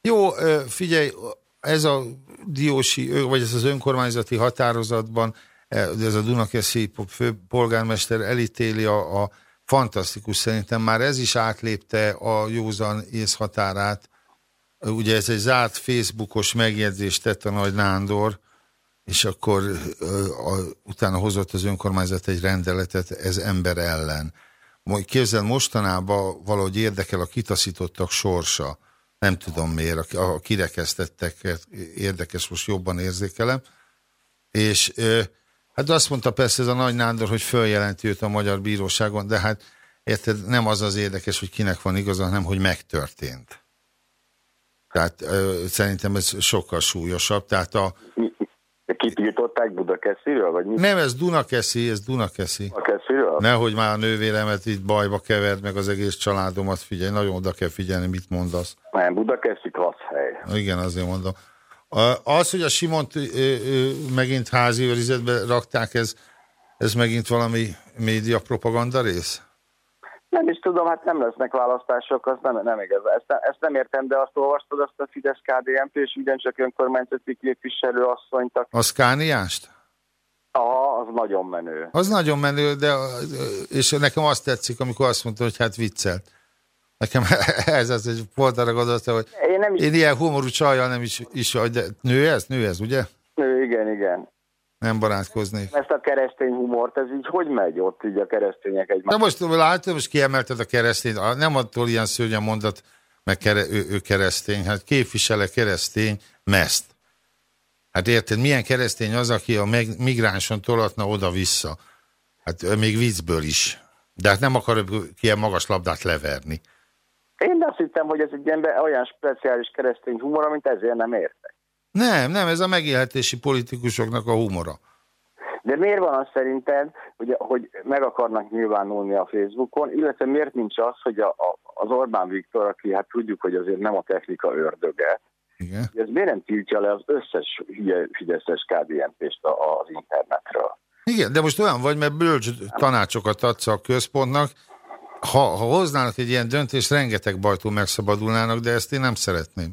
jó, figyelj, ez a diósi, vagy ez az önkormányzati határozatban ez a Dunakeszi polgármester elítéli a, a fantasztikus, szerintem már ez is átlépte a józan észhatárát. Ugye ez egy zárt Facebookos megjegyzést tett a Nagy Nándor, és akkor a, utána hozott az önkormányzat egy rendeletet ez ember ellen. Képzel, mostanában valahogy érdekel a kitaszítottak sorsa. Nem tudom miért, a, a kirekesztettek érdekes, most jobban érzékelem. És Hát azt mondta persze ez a Nagy Nándor, hogy följelenti őt a magyar bíróságon, de hát érted, nem az az érdekes, hogy kinek van igaza, hanem hogy megtörtént. Tehát ö, szerintem ez sokkal súlyosabb. Tehát a... Kitiltották Budakesziről? Vagy mi? Nem, ez Dunakeszi, ez Dunakeszi. Dunakesziről? Nehogy már a nővéremet itt bajba keverd, meg az egész családomat figyelj, nagyon oda kell figyelni, mit mondasz. Nem, Budakeszi klassz hely. Igen, azért mondom. Az, hogy a Simont megint házi őrizetbe rakták, ez, ez megint valami média propaganda rész? Nem is tudom, hát nem lesznek választások, az nem, nem igaz. Ezt, ezt nem értem, de azt olvastad, azt a fidesz KDNP, és ugyancsak önkormányzati képviselő asszonyt. A Szkániást? Aha, az nagyon menő. Az nagyon menő, de és nekem azt tetszik, amikor azt mondta, hogy hát viccelt. Nekem ez az, hogy pont arra gondoltam, hogy én, nem is... én ilyen humorú csajjal nem is, is de nő ez, nő ez, ugye? Nő, igen, igen. Nem barátkozni. Ezt a keresztény humort, ez így hogy megy ott így a keresztények egy. De most látod, most kiemelted a keresztény, nem attól ilyen szörnyen mondat, meg kere, ő, ő keresztény, hát képvisele keresztény meszt. Hát érted, milyen keresztény az, aki a migránson tolatna oda-vissza? Hát még viccből is. De hát nem akar ilyen magas labdát leverni. Én azt hittem, hogy ez egy ilyen olyan speciális keresztény humor, amit ezért nem értek. Nem, nem, ez a megélhetési politikusoknak a humora. De miért van az szerinted, hogy, hogy meg akarnak nyilvánulni a Facebookon, illetve miért nincs az, hogy a, a, az Orbán Viktor, aki hát tudjuk, hogy azért nem a technika ördöge, Igen. ez miért nem tiltja le az összes Fideszes KDNP-st az internetről? Igen, de most olyan vagy, mert bölcs tanácsokat adsz a központnak, ha, ha hoznának egy ilyen döntést, rengeteg bajtól megszabadulnának, de ezt én nem szeretném.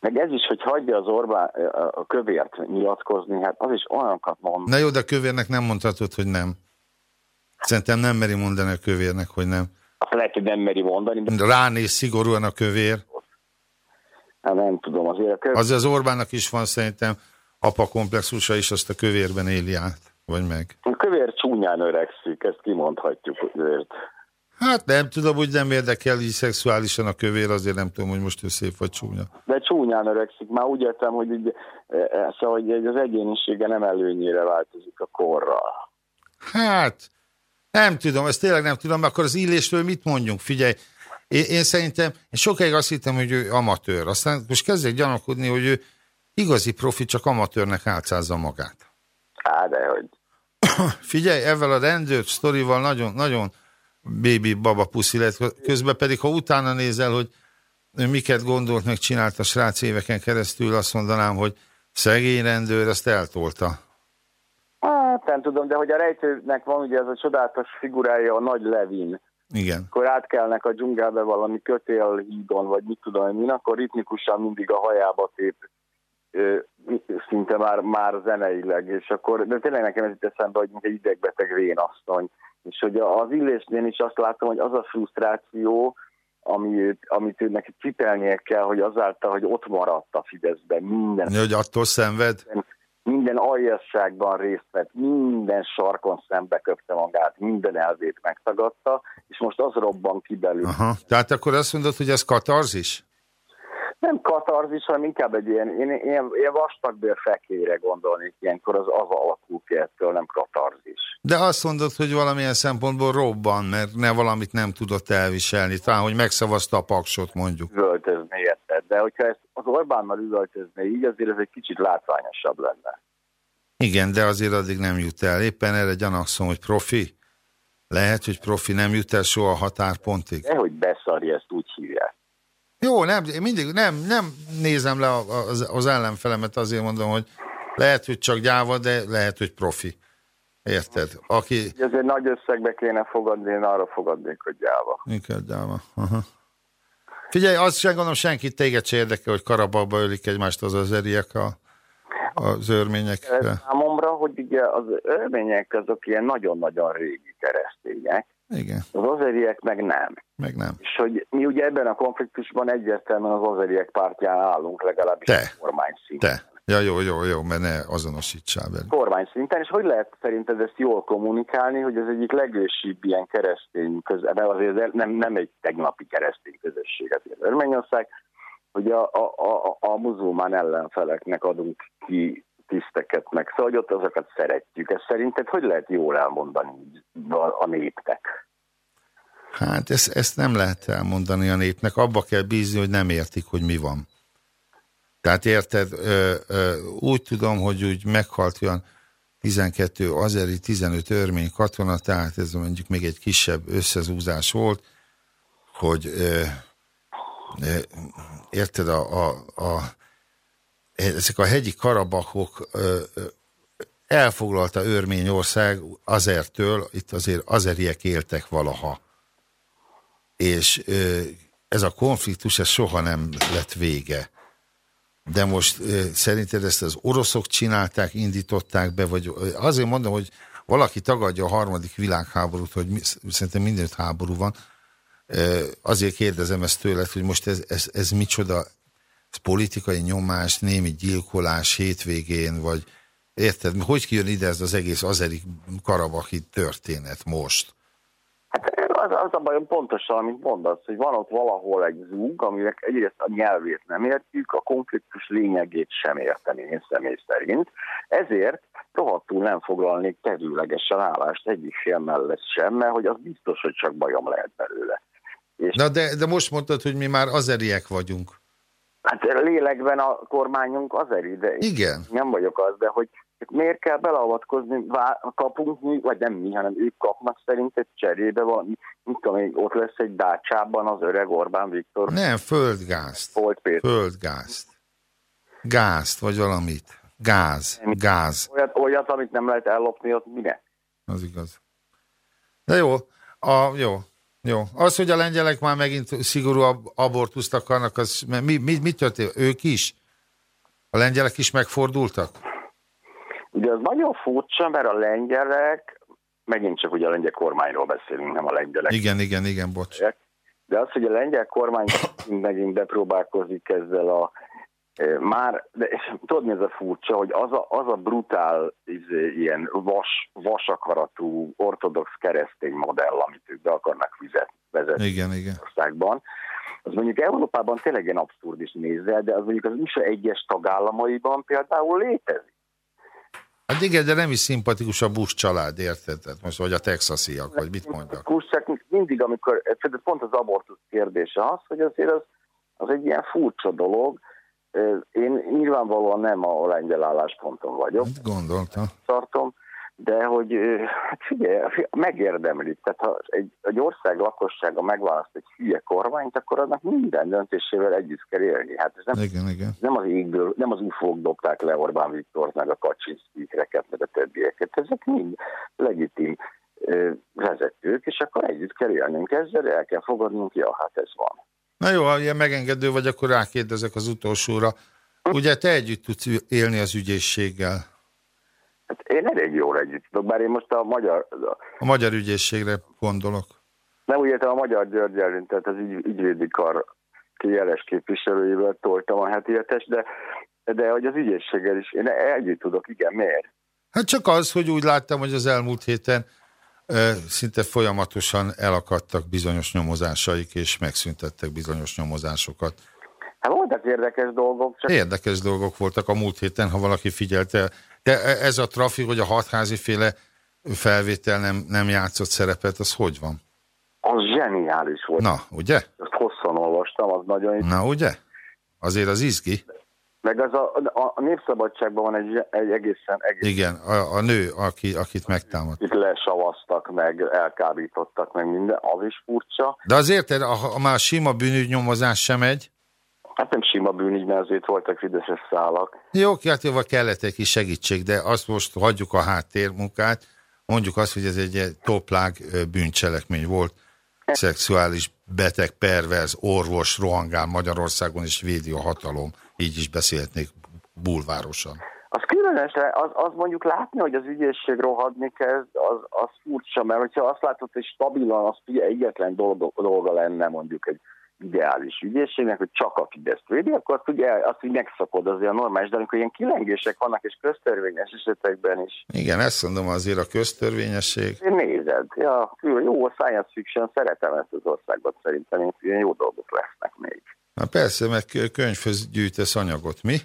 Meg ez is, hogy hagyja az Orbán a kövért nyilatkozni, hát az is olyanokat mond. Na jó, de a kövérnek nem mondhatod, hogy nem. Szerintem nem meri mondani a kövérnek, hogy nem. Azt lehet, hogy nem meri mondani. De... Ránéz szigorúan a kövér. Hát nem tudom, azért a kövér... Az az Orbánnak is van szerintem apa komplexusa is, azt a kövérben éli át, vagy meg. A kövér csúnyán öregszik, ezt kimondhatjuk azért. Hát nem tudom, hogy nem érdekel így szexuálisan a kövér, azért nem tudom, hogy most ő szép vagy csúnya. De csúnyán öregszik, már úgy értem, hogy, így, e, e, szóval, hogy az egyénisége nem előnyére változik a korral. Hát, nem tudom, ezt tényleg nem tudom, akkor az illésről mit mondjunk? Figyelj, én, én szerintem, én sokáig azt hittem, hogy ő amatőr, aztán most kezdek gyanakodni, hogy ő igazi profi, csak amatőrnek álcázza magát. Á, de hogy... Figyelj, ezzel a rendőr sztorival nagyon, nagyon baby baba puszi lett. Közben pedig, ha utána nézel, hogy miket gondolt, meg csinált a srác éveken keresztül, azt mondanám, hogy szegény rendőr, azt eltolta. Hát nem tudom, de hogy a rejtőnek van ugye ez a csodálatos figurája, a nagy Levin. Igen. Akkor átkelnek a dzsungelbe valami kötélhídon, vagy mit tudom én, akkor ritmikusan mindig a hajába tép szinte már, már zeneileg, és akkor, de tényleg nekem ez itt eszembe, hogy egy idegbeteg vénasszony, és hogy az illésnél is azt látom, hogy az a frusztráció, ami, amit ő neki cipelnie kell, hogy azáltal, hogy ott maradt a Fideszben minden... Hogy attól szenved? Minden aljasságban részt vett, minden sarkon szembe köpte magát, minden elvét megtagadta, és most az robban ki belül. Aha. Tehát akkor azt mondod, hogy ez katarzis? Nem katarzis, hanem inkább egy ilyen, ilyen, ilyen, ilyen vastagbér fekére gondolnék ilyenkor, az az alakul ki ettől, nem katarzis. De azt mondod, hogy valamilyen szempontból robban, mert ne valamit nem tudott elviselni, talán, hogy megszavazta a paksot mondjuk. Üvöltözni érted, de hogyha ezt az Orbánnal üvöltözne így, azért ez egy kicsit látványosabb lenne. Igen, de azért addig nem jut el. Éppen erre gyanakszom, hogy profi. Lehet, hogy profi nem jut el soha a határpontig. Nehogy beszarja, ezt úgy hívják. Jó, nem, én mindig nem, nem nézem le az, az ellenfelemet, azért mondom, hogy lehet, hogy csak gyáva, de lehet, hogy profi. Érted? Aki... Ezért nagy összegbe kéne fogadni, én arra fogadnék, hogy gyáva. Inkább gyáva. Aha. Figyelj, azt sem gondolom, senkit téged se érdekel, hogy Karabakba ölik egymást az azeriek a, az örmények. Számomra, hogy ugye az örmények azok ilyen nagyon-nagyon régi keresztények, igen. Az azeriek meg nem. Meg nem. És hogy mi ugye ebben a konfliktusban egyértelműen az azeriek pártján állunk, legalábbis Te. a kormány szinten. Te. Ja, jó, jó, jó, mert ne azonosítsál vele. Kormány szinten, és hogy lehet szerinted ezt jól kommunikálni, hogy ez egyik legősibb ilyen keresztény közösség, de azért nem, nem egy tegnapi keresztény közösség, az Örményország, hogy a, a, a, a muzulmán ellenfeleknek adunk ki tiszteket, meg szóval, hogy ott azokat szeretjük. Ezt szerinted hogy lehet jól elmondani a népnek? Hát ezt, ezt nem lehet elmondani a népnek. Abba kell bízni, hogy nem értik, hogy mi van. Tehát érted, ö, ö, úgy tudom, hogy úgy meghalt olyan 12 azeri, 15 örmény katona, tehát ez mondjuk még egy kisebb összezúzás volt, hogy ö, ö, érted, a, a, a ezek a hegyi karabakok elfoglalta Örményország azertől, itt azért azeriek éltek valaha. És ez a konfliktus, ez soha nem lett vége. De most szerinted ezt az oroszok csinálták, indították be, vagy azért mondom, hogy valaki tagadja a harmadik világháborút, hogy szerintem mindenütt háború van, Azért kérdezem ezt tőled, hogy most ez, ez, ez micsoda ez politikai nyomás, némi gyilkolás hétvégén, vagy érted, hogy kijön ide ez az egész azeri karabaki történet most? Az, az a bajom pontosan, amit mondasz, hogy van ott valahol egy zúg, aminek egyrészt a nyelvét nem értjük, a konfliktus lényegét sem érteni én személy szerint. Ezért rohadtul nem foglalnék terüllegesen állást egyik fél mellett sem, mert hogy az biztos, hogy csak bajom lehet belőle. És Na de, de most mondtad, hogy mi már azeriek vagyunk. Hát lélekben a kormányunk azeri, de Igen. nem vagyok az, de hogy miért kell beleavatkozni, kapunk mi, vagy nem mi, hanem ők kapnak egy cserébe van, mit tudom ott lesz egy dácsában az öreg Orbán Viktor. Nem, földgázt. Földgázt. Gázt, vagy valamit. Gáz, gáz. Olyat, olyat, amit nem lehet ellopni, ott mire? Az igaz. De jó, a, jó, jó. Az, hogy a lengyelek már megint szigorú abortuszt akarnak, az mi, mi, mi történt? Ők is? A lengyelek is megfordultak? Ugye az nagyon furcsa, mert a lengyelek, megint csak ugye a lengyel kormányról beszélünk, nem a lengyelek. Igen, igen, igen, bocs. De az, hogy a lengyel kormány megint bepróbálkozik ezzel a már, de tudod mi ez a furcsa, hogy az a, az a brutál izé, ilyen vas, vasakaratú ortodox keresztény modell, amit ők be akarnak vizet, vezetni igen, igen. országban, az mondjuk Európában tényleg ilyen abszurd is nézve, de az mondjuk az USA egyes tagállamaiban például létezik. Hát igen, de nem is szimpatikus a Bush család, érted? Tehát most vagy a texasiak, vagy mit mondjak? Bush mindig, amikor, pont az abortusz kérdése az, hogy azért az, az egy ilyen furcsa dolog, én nyilvánvalóan nem a lengyel állásponton vagyok. Mit gondolta? Tartom, de hogy hát figyelj, megérdemli. Tehát ha egy, egy ország lakossága megválaszt egy hülye kormányt, akkor annak minden döntésével együtt kell élni. Hát ez nem, igen, igen. nem az égből, nem az ufók dobták le Orbán Viktor, meg a Kaczynszkikreket, meg a többieket. Ezek mind legitim vezetők, és akkor együtt kell élnünk ezzel, el kell fogadnunk, ja, hát ez van. Na jó, ha ilyen megengedő vagy, akkor rákérdezek az utolsóra. Ugye te együtt tudsz élni az ügyészséggel? Hát én elég jól együtt tudok, bár én most a magyar... A magyar ügyészségre gondolok. Nem úgy értem, a magyar György tehát az ügy, ügyvédi kar jeles képviselőjével toltam a heti de, de hogy az ügyészséggel is én együtt tudok, igen, miért? Hát csak az, hogy úgy láttam, hogy az elmúlt héten szinte folyamatosan elakadtak bizonyos nyomozásaik, és megszüntettek bizonyos nyomozásokat. Hát voltak érdekes dolgok. Csak... Érdekes dolgok voltak a múlt héten, ha valaki figyelte. De e- ez a trafi, hogy a hatházi féle felvétel nem, nem játszott szerepet, az hogy van? Az zseniális volt. Na, ugye? Azt hosszan olvastam, az nagyon... Na, ugye? Azért az izgi. Meg az a, a, a Népszabadságban van egy, egy egészen, egészen... Igen, a, a nő, aki, akit megtámadt. Itt lesavaztak, meg elkábítottak, meg minden, az is furcsa. De azért a, a már sima bűnügynyomozás sem megy? Hát nem sima bűnügy, mert azért voltak fideszes szálak. Jó, jóval kellett egy kis segítség, de azt most hagyjuk a háttérmunkát, mondjuk azt, hogy ez egy toplág bűncselekmény volt, szexuális beteg, pervers, orvos rohangál Magyarországon és védi a hatalom így is beszélhetnék bulvárosan. Az különös, az, az mondjuk látni, hogy az ügyészség rohadni kezd, az, az furcsa, mert hogyha azt látod, hogy stabilan, az egyetlen dolga, dolga lenne mondjuk egy ideális ügyészségnek, hogy csak a Fidesz védi, akkor azt, ugye, azt úgy megszakod, azért normális, de amikor ilyen kilengések vannak, és köztörvényes esetekben is. Igen, ezt mondom azért a köztörvényesség. Én nézed, ja, jó, a science fiction, szeretem ezt az országot, szerintem ilyen jó dolgok lesznek még. Na persze, mert könyvhöz gyűjtesz anyagot, mi?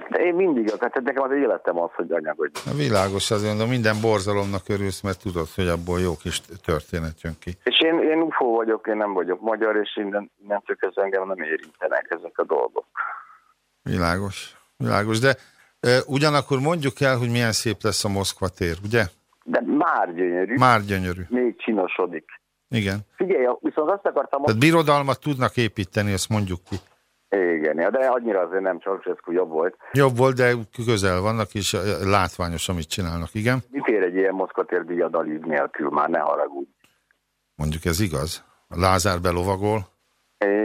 Hát én mindig, hát nekem az életem az, hogy anyagot Na világos, azért mondom, minden borzalomnak örülsz, mert tudod, hogy abból jó kis történet jön ki. És én, én UFO vagyok, én nem vagyok magyar, és innen, nem csak ez engem nem érintenek ezek a dolgok. Világos, világos, de e, ugyanakkor mondjuk el, hogy milyen szép lesz a Moszkva tér, ugye? De már gyönyörű. Már gyönyörű. Még csinosodik. Igen. Figyelj, viszont azt akartam... Tehát birodalmat tudnak építeni, ezt mondjuk ki. Igen, de annyira azért nem Ceausescu jobb volt. Jobb volt, de közel vannak, és látványos, amit csinálnak, igen. Mit ér egy ilyen moszkvatér díjadalív nélkül, már ne haragudj. Mondjuk ez igaz? Lázár belovagol?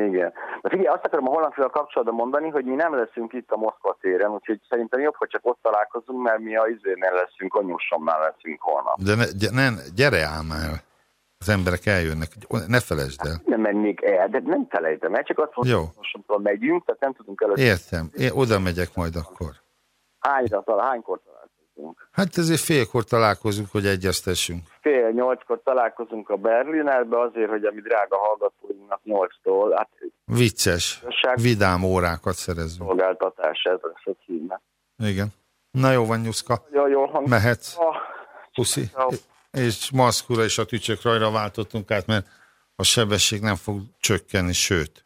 Igen. De figyelj, azt akarom a hollandfél kapcsolatban mondani, hogy mi nem leszünk itt a Moszkva téren, úgyhogy szerintem jobb, hogy csak ott találkozunk, mert mi a izénél leszünk, a nyussomnál leszünk holnap. De ne, ne, gyere ám el. Az emberek eljönnek, ne felejtsd el. Hát nem mennék el, de nem felejtem el, csak azt mondom, Jó. most megyünk, tehát nem tudunk előtt. Értem, én oda megyek majd akkor. Hányra talál, hánykor találkozunk? Hát ezért félkor találkozunk, hogy egyeztessünk. Fél nyolckor találkozunk a Berlinerbe azért, hogy a mi drága hallgatóinknak nyolctól. Hát, Vicces, vidám órákat szerezünk. Szolgáltatás, ez lesz a címe. Igen. Na jó van, Nyuszka. Jó, jó hang. Mehetsz. Puszi. És maszkura és a tücsök rajra váltottunk át, mert a sebesség nem fog csökkenni, sőt.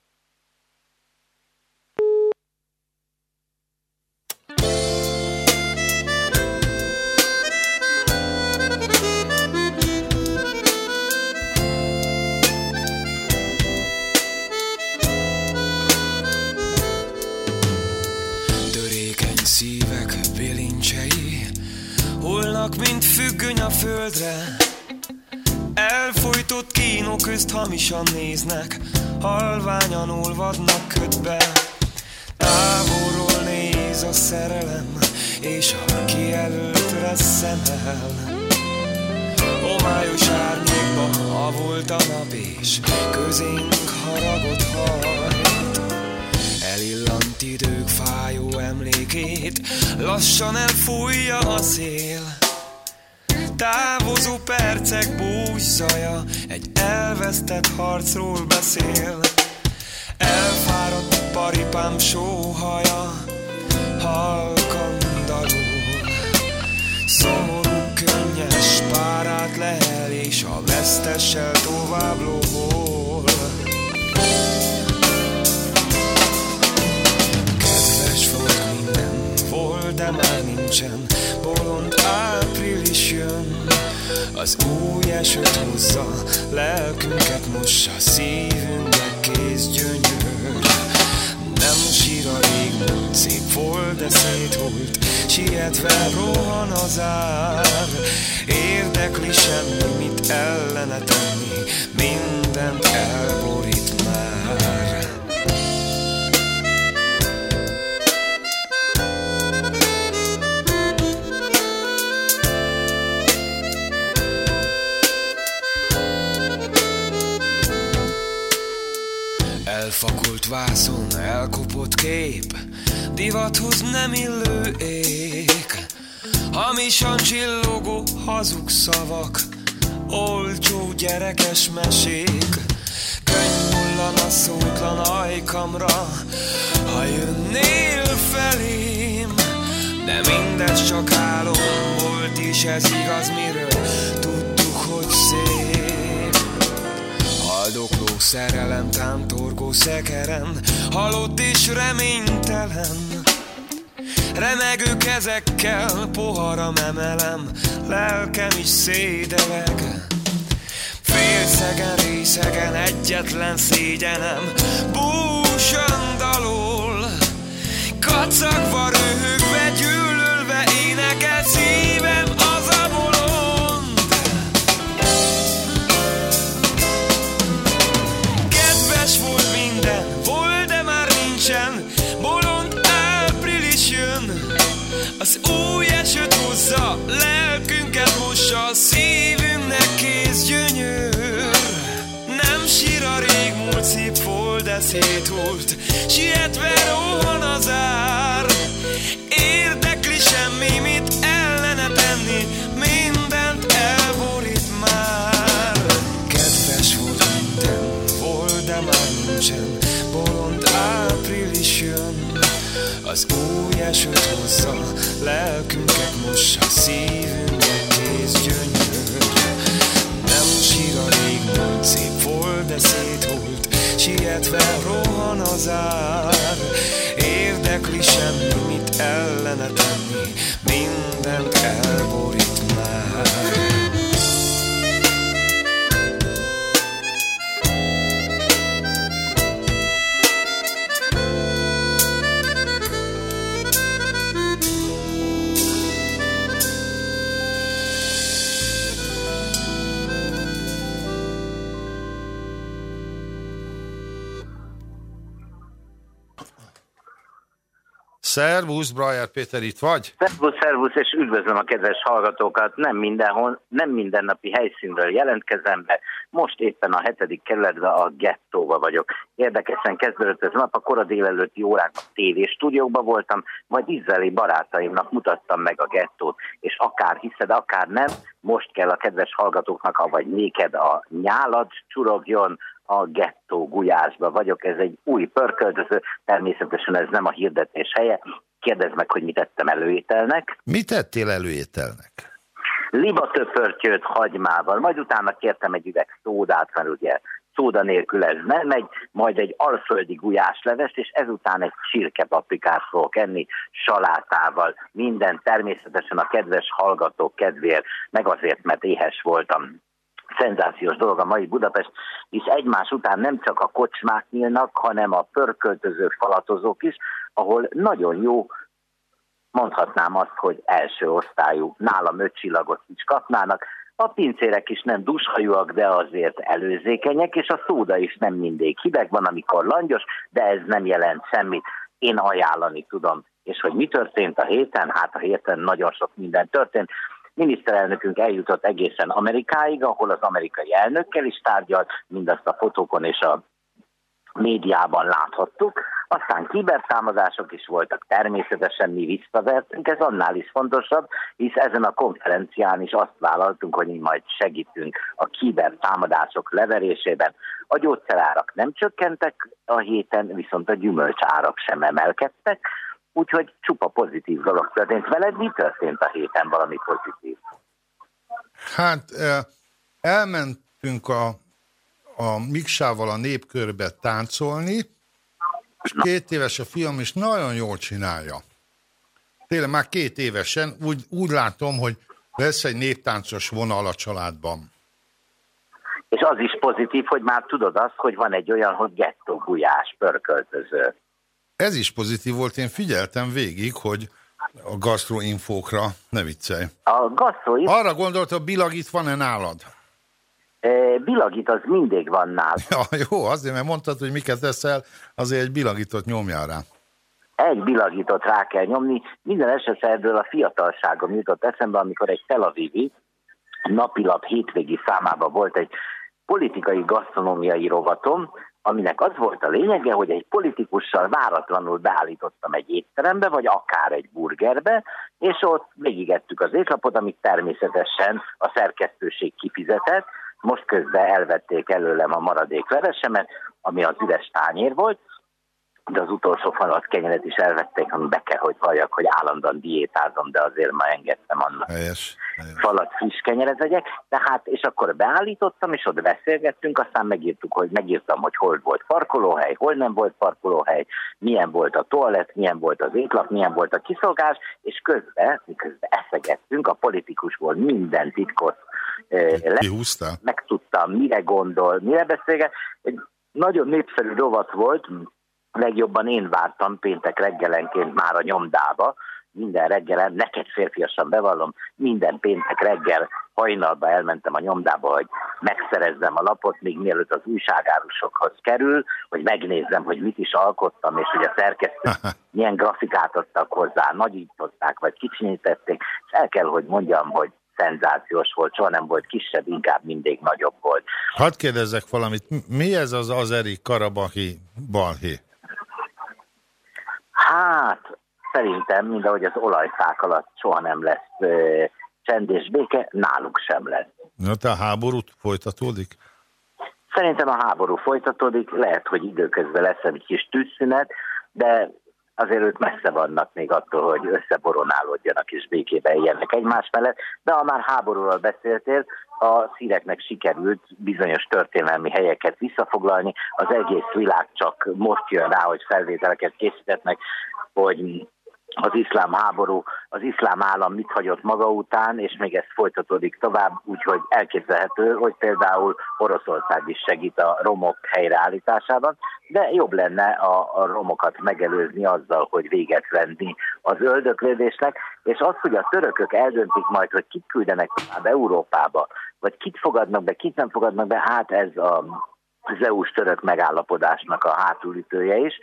Függöny a földre. Elfolytott kínok közt hamisan néznek Halványan olvadnak ködbe. Távolról néz a szerelem És a kijelölt szemel Homályos árnyékban a volt a nap És közénk haragot hajt. Elillant idők fájó emlékét Lassan elfújja a szél Távozó percek bújszaja Egy elvesztett harcról beszél. Elfáradt paripám sóhaja. Halkan dalul. Szomorú könnyes párát lehel És a vesztessel tovább lóhol volt, de már nincsen. Bolond április jön Az új esőt hozza Lelkünket mossa Szívünkbe kész gyönyör. Nem sír a rég múlt Szép volt, de széthult Sietve rohan az ár. Érdekli semmi, mit ellene tenni Mindent elborít Elfakult vászon, elkopott kép Divathoz nem illő ég Hamisan csillogó hazug szavak Olcsó gyerekes mesék. Könyv hullan a szótlan ajkamra Ha jönnél felém. De mindez csak álom volt is ez igaz miről Tudtuk, hogy szép Haldokló szerelem, tántorgó szekeren Halott és reménytelen. Remegő kezekkel poharam emelem Lelkem is szédeleg. Félszegen, részegen egyetlen szégyenem Búsan dalol. Kacagva, röhögve, gyűlölve énekel szívem Az új esőt hozza Lelkünket mossa Szívünknek kész gyönyör. Nem sír a rég múlt szép volt, de széthult. Sietve rohan az ár. Érdekli semmi, mit ellene tenni Mindent elborít már. Kedves volt minden, volt, de már nincsen Az új esőt hozza Lelkünket mossa Szívünknek kész gyönyör Nem sír a rég múlt Szép volt, de széthult Sietve rohan az ár. Érdekli semmi, mit ellene tenni Mindent elborít már Szervusz, Brajer Péter, itt vagy? Szervusz, szervusz, és üdvözlöm a kedves hallgatókat. Nem mindenhol, nem mindennapi helyszínről jelentkezem be. Most éppen a hetedik kerületben a gettóba vagyok. Érdekesen kezdődött ez nap, a kora délelőtti órákban tévéstúdiókban voltam, majd izraeli barátaimnak mutattam meg a gettót, és akár hiszed, akár nem, most kell a kedves hallgatóknak, vagy néked a nyálad csurogjon, a gettó gulyásba vagyok, ez egy új pörköltöző, természetesen ez nem a hirdetés helye. Kérdezd meg, hogy mit tettem előételnek. Mit tettél előételnek? Liba töpörtyőt hagymával, majd utána kértem egy üveg szódát, mert ugye szóda nélkül ez nem megy, majd egy alföldi gulyáslevest, és ezután egy csirkepaprikát fogok enni salátával. Minden természetesen a kedves hallgatók kedvéért, meg azért, mert éhes voltam szenzációs dolog a mai Budapest, és egymás után nem csak a kocsmák nyílnak, hanem a pörköltöző falatozók is, ahol nagyon jó, mondhatnám azt, hogy első osztályú, nálam öt csillagot is kapnának, a pincérek is nem dushajóak, de azért előzékenyek, és a szóda is nem mindig hideg van, amikor langyos, de ez nem jelent semmit. Én ajánlani tudom. És hogy mi történt a héten? Hát a héten nagyon sok minden történt miniszterelnökünk eljutott egészen Amerikáig, ahol az amerikai elnökkel is tárgyalt, mindazt a fotókon és a médiában láthattuk. Aztán kibertámadások is voltak, természetesen mi visszavertünk, ez annál is fontosabb, hisz ezen a konferencián is azt vállaltunk, hogy mi majd segítünk a kibertámadások leverésében. A gyógyszerárak nem csökkentek a héten, viszont a gyümölcsárak sem emelkedtek, Úgyhogy csupa pozitív dolog történt. Veled mi történt a héten valami pozitív? Hát elmentünk a, a Miksával a népkörbe táncolni, és két éves a fiam, és nagyon jól csinálja. Tényleg már két évesen, úgy, úgy látom, hogy lesz egy néptáncos vonal a családban. És az is pozitív, hogy már tudod azt, hogy van egy olyan, hogy gettó gulyás, pörköltöző. Ez is pozitív volt, én figyeltem végig, hogy a gastroinfókra, ne viccelj. A gastroinfó... Arra gondolta, bilagit van-e nálad? E, bilagit az mindig van nálad. Ja, jó, azért, mert mondtad, hogy miket teszel, azért egy bilagitot nyomjál rá. Egy bilagitot rá kell nyomni. Minden ebből a fiatalságom jutott eszembe, amikor egy Tel Avivi napilap hétvégi számában volt egy politikai gasztronómiai rovatom, aminek az volt a lényege, hogy egy politikussal váratlanul beállítottam egy étterembe, vagy akár egy burgerbe, és ott végigettük az étlapot, amit természetesen a szerkesztőség kifizetett. Most közben elvették előlem a maradék levesemet, ami az üres tányér volt, de az utolsó falat kenyeret is elvették, ami be kell, hogy valljak, hogy állandóan diétázom, de azért már engedtem annak. Helyes, helyes. Falat friss kenyeret vegyek, tehát, és akkor beállítottam, és ott beszélgettünk, aztán megírtuk, hogy megírtam, hogy hol volt parkolóhely, hol nem volt parkolóhely, milyen volt a toalett, milyen volt az étlap, milyen volt a kiszolgás, és közben, miközben eszegettünk, a politikusból minden titkot le, megtudtam, mire gondol, mire beszélget. Egy nagyon népszerű rovat volt, legjobban én vártam péntek reggelenként már a nyomdába, minden reggelen, neked férfiasan bevallom, minden péntek reggel hajnalba elmentem a nyomdába, hogy megszerezzem a lapot, még mielőtt az újságárusokhoz kerül, hogy megnézzem, hogy mit is alkottam, és hogy a szerkesztő milyen grafikát adtak hozzá, nagyították, vagy kicsinyítették, és el kell, hogy mondjam, hogy szenzációs volt, soha nem volt kisebb, inkább mindig nagyobb volt. Hadd kérdezzek valamit, mi ez az azeri karabahi balhé? Hát, szerintem, mind ahogy az olajfák alatt soha nem lesz ö, csend és béke, náluk sem lesz. Na, te a háború folytatódik? Szerintem a háború folytatódik, lehet, hogy időközben lesz egy kis tűzszünet, de azért ők messze vannak még attól, hogy összeboronálódjanak és békében éljenek egymás mellett, de ha már háborúról beszéltél, a szíreknek sikerült bizonyos történelmi helyeket visszafoglalni, az egész világ csak most jön rá, hogy felvételeket készítetnek, hogy az iszlám háború, az iszlám állam mit hagyott maga után, és még ez folytatódik tovább, úgyhogy elképzelhető, hogy például Oroszország is segít a romok helyreállításában, de jobb lenne a, a romokat megelőzni azzal, hogy véget venni az öldöklődésnek, és az, hogy a törökök eldöntik majd, hogy kit küldenek tovább Európába, vagy kit fogadnak be, kit nem fogadnak be, hát ez a, az EU-s török megállapodásnak a hátulütője is,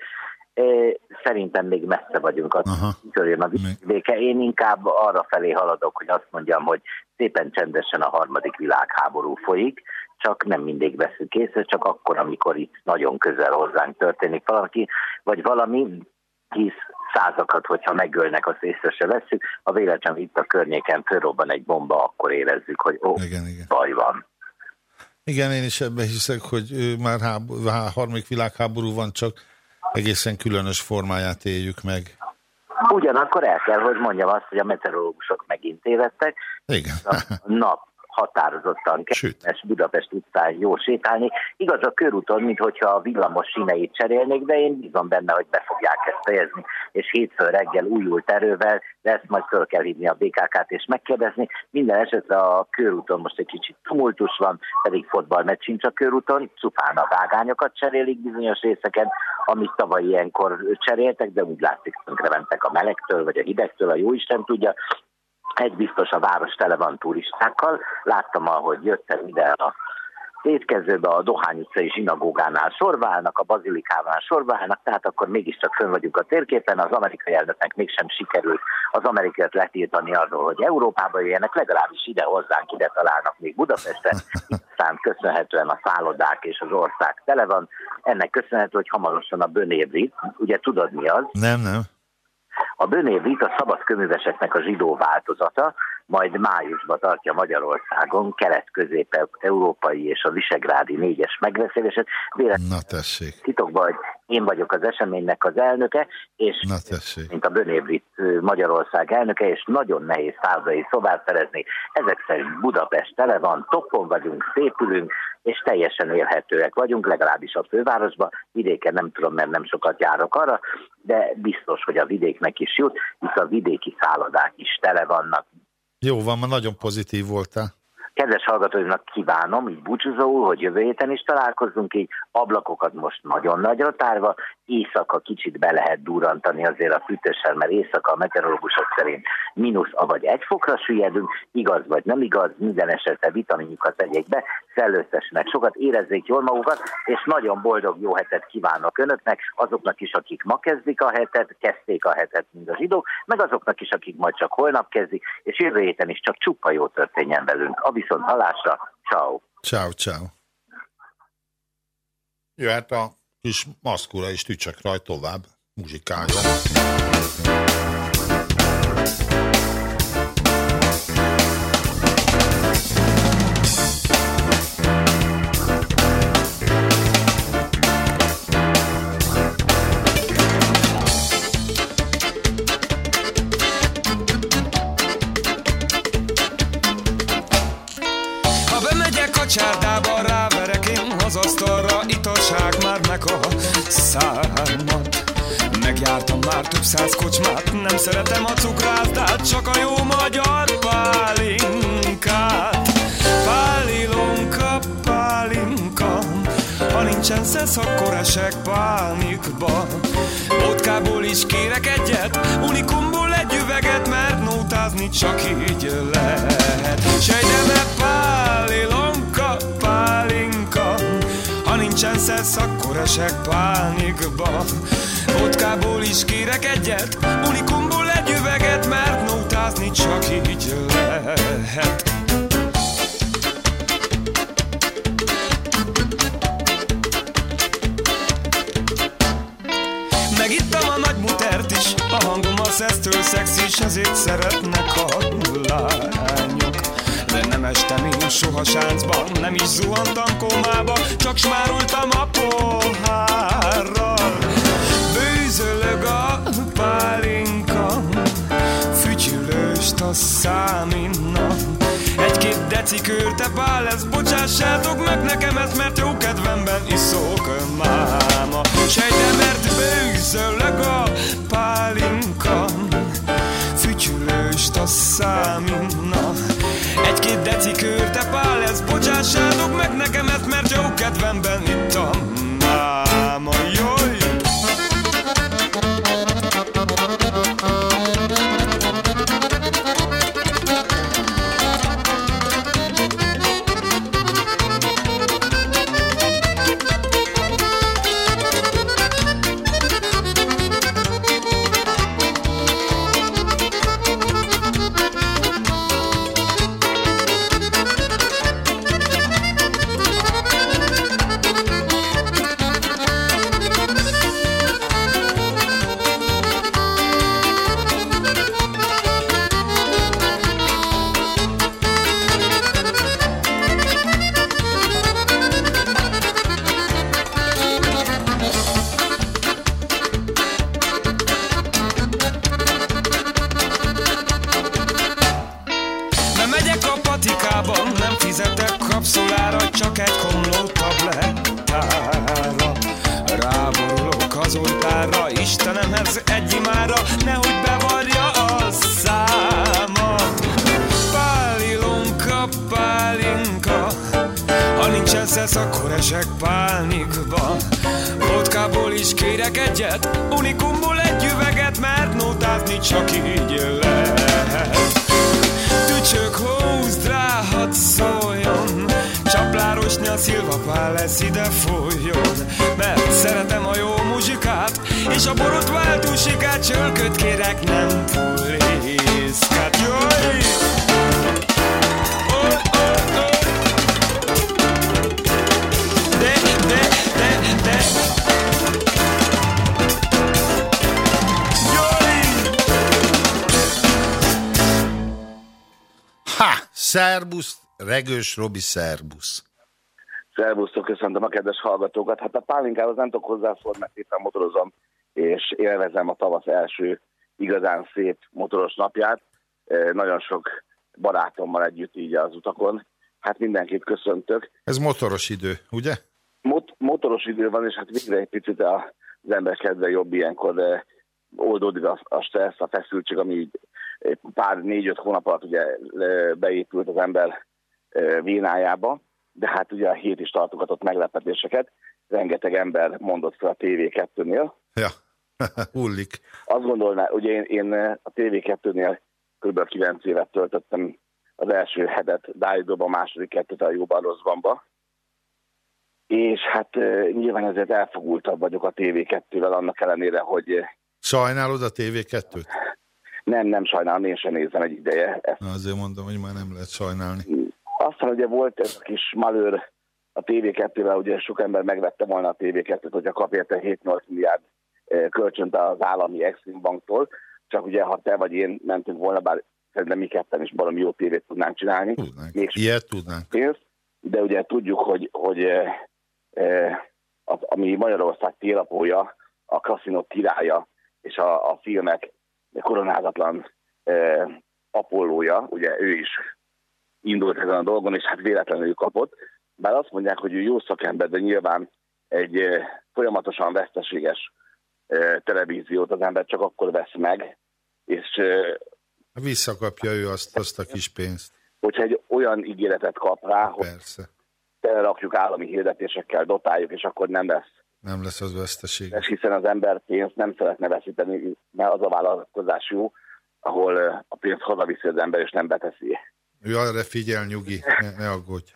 Szerintem még messze vagyunk, az jön a béke. Én inkább arra felé haladok, hogy azt mondjam, hogy szépen csendesen a harmadik világháború folyik, csak nem mindig veszünk észre, csak akkor, amikor itt nagyon közel hozzánk történik valaki, vagy valami, hisz százakat, hogyha megölnek, azt észre se veszük. A véletlen itt a környéken fölrobban egy bomba, akkor érezzük, hogy ó, igen, igen. baj van. Igen, én is ebben hiszek, hogy már háború, harmadik világháború van, csak egészen különös formáját éljük meg. Ugyanakkor el kell, hogy mondjam azt, hogy a meteorológusok megint tévedtek. Igen. A nap határozottan kellemes Budapest utcán jó sétálni. Igaz a körúton, mintha a villamos sineit cserélnék, de én bízom benne, hogy be fogják ezt fejezni, és hétfő reggel újult erővel, de ezt majd föl kell hívni a BKK-t és megkérdezni. Minden esetre a körúton most egy kicsit tumultus van, pedig fotballmeccs sincs a körúton, cupán a vágányokat cserélik bizonyos részeken, amit tavaly ilyenkor cseréltek, de úgy látszik, mentek a melegtől, vagy a hidegtől, a jóisten tudja, egy biztos a város tele van turistákkal. Láttam, ahogy jöttem ide a étkezőbe a Dohány utcai zsinagógánál sorválnak, a bazilikánál sorválnak, tehát akkor mégiscsak fönn vagyunk a térképen, az amerikai elnöknek mégsem sikerült az amerikaiat letiltani arról, hogy Európába jöjjenek, legalábbis ide hozzánk, ide találnak még Budapestre, aztán köszönhetően a szállodák és az ország tele van, ennek köszönhető, hogy hamarosan a Bönévrit, ugye tudod mi az? Nem, nem. A Bönévrit a szabad köműveseknek a zsidó változata, majd májusban tartja Magyarországon kelet-közép-európai és a visegrádi négyes megbeszéléset. Na tessék. Titokban, hogy én vagyok az eseménynek az elnöke, és Na tessék. mint a Bönévrit Magyarország elnöke, és nagyon nehéz szállodai szobát szerezni. Ezek szerint Budapest tele van, toppon vagyunk, szépülünk, és teljesen élhetőek vagyunk, legalábbis a fővárosban. Vidéken nem tudom, mert nem sokat járok arra, de biztos, hogy a vidéknek is jut, hisz a vidéki szállodák is tele vannak. Jó van, ma nagyon pozitív voltál. Kedves hallgatóinak kívánom, így búcsúzóul, hogy jövő héten is találkozzunk, így ablakokat most nagyon nagyra tárva, éjszaka kicsit be lehet durantani azért a fűtéssel, mert éjszaka a meteorológusok szerint mínusz, vagy egy fokra süllyedünk, igaz vagy nem igaz, minden esetre vitaminjukat tegyék be, szellőztessenek sokat, érezzék jól magukat, és nagyon boldog jó hetet kívánok önöknek, azoknak is, akik ma kezdik a hetet, kezdték a hetet, mint a zsidók, meg azoknak is, akik majd csak holnap kezdik, és jövő héten is csak csupa jó történjen velünk. A viszont halásra, ciao. Ciao, ciao. Jöhet a kis maszkura is tücsek rajt tovább, muzsikáljon. Szeretem a cukrázdát Csak a jó magyar pálinkát. Pálilonka, pálinka Ha nincsen szesz, akkor esek pánikba. Vodkából is kérek egyet Unikumból egy üveget Mert nótázni csak így lehet. Sejteme pálilonka, pálinka ha nincsen szesz, akkor esek pánikba Vodkából is kérek egyet Unikumból egy üveget Mert nótázni csak így lehet. Megittam a nagy mutert is A hangom a szesztől szexis Ezért szeretnek a lányok de nem estem én soha sáncban Nem is zuhantam komába Csak smárultam a pohárral Bőzölög a pálinka Fütyülőst a száminna. Egy-két deci körte pál lesz Bocsássátok meg nekem ezt, mert jó kedvemben iszok máma Sejte, mert bőzölög a pálinka Fütyülőst a száminna. Egy-két deci körte pál lesz Bocsássátok meg nekem ezt, mert jó kedvemben ittam Regős Robi, szerbusz! Szervusztok, köszöntöm a kedves hallgatókat. Hát a pálinkához nem tudok hozzászólni, mert éppen motorozom, és élvezem a tavasz első igazán szép motoros napját. Nagyon sok barátommal együtt így az utakon. Hát mindenkit köszöntök. Ez motoros idő, ugye? Mot motoros idő van, és hát végre egy picit az ember kedve jobb ilyenkor, de oldódik a, a stressz, a feszültség, ami pár négy-öt hónap alatt ugye beépült az ember Vínájába, de hát ugye a hét is tartogatott meglepetéseket. Rengeteg ember mondott fel a TV2-nél. Ja, hullik. Azt gondolná, ugye én, én a TV2-nél kb. 9 évet töltöttem az első hetet Dájdóban, a második kettőt a jóban rosszbanba. És hát nyilván ezért elfogultabb vagyok a TV2-vel, annak ellenére, hogy... Sajnálod a TV2-t? Nem, nem sajnálom, én sem nézem egy ideje. Ezt. Na azért mondom, hogy már nem lehet sajnálni. Aztán ugye volt ez a kis malőr a TV2-vel, ugye sok ember megvette volna a TV2-t, hogyha kap érte 7-8 milliárd eh, kölcsönt az állami Exim banktól, csak ugye ha te vagy én mentünk volna, bár szerintem mi ketten is valami jó tévét tudnánk csinálni. Tudnánk, Még ilyet tudnánk. Pénzt, de ugye tudjuk, hogy, hogy eh, az, ami Magyarország télapója, a kaszinó királya és a, a filmek koronázatlan eh, apollója, ugye ő is indult ezen a dolgon, és hát véletlenül kapott. Bár azt mondják, hogy ő jó szakember, de nyilván egy eh, folyamatosan veszteséges eh, televíziót az ember csak akkor vesz meg, és... Eh, Visszakapja ő azt, azt a kis pénzt. Hogyha egy olyan ígéretet kap rá, Persze. hogy telerakjuk állami hirdetésekkel, dotáljuk, és akkor nem lesz. Nem lesz az veszteség. És hiszen az ember pénzt nem szeretne veszíteni, mert az a vállalkozás jó, ahol a pénzt hazaviszi az ember, és nem beteszi. Ő arra figyel, nyugi, ne, ne aggódj.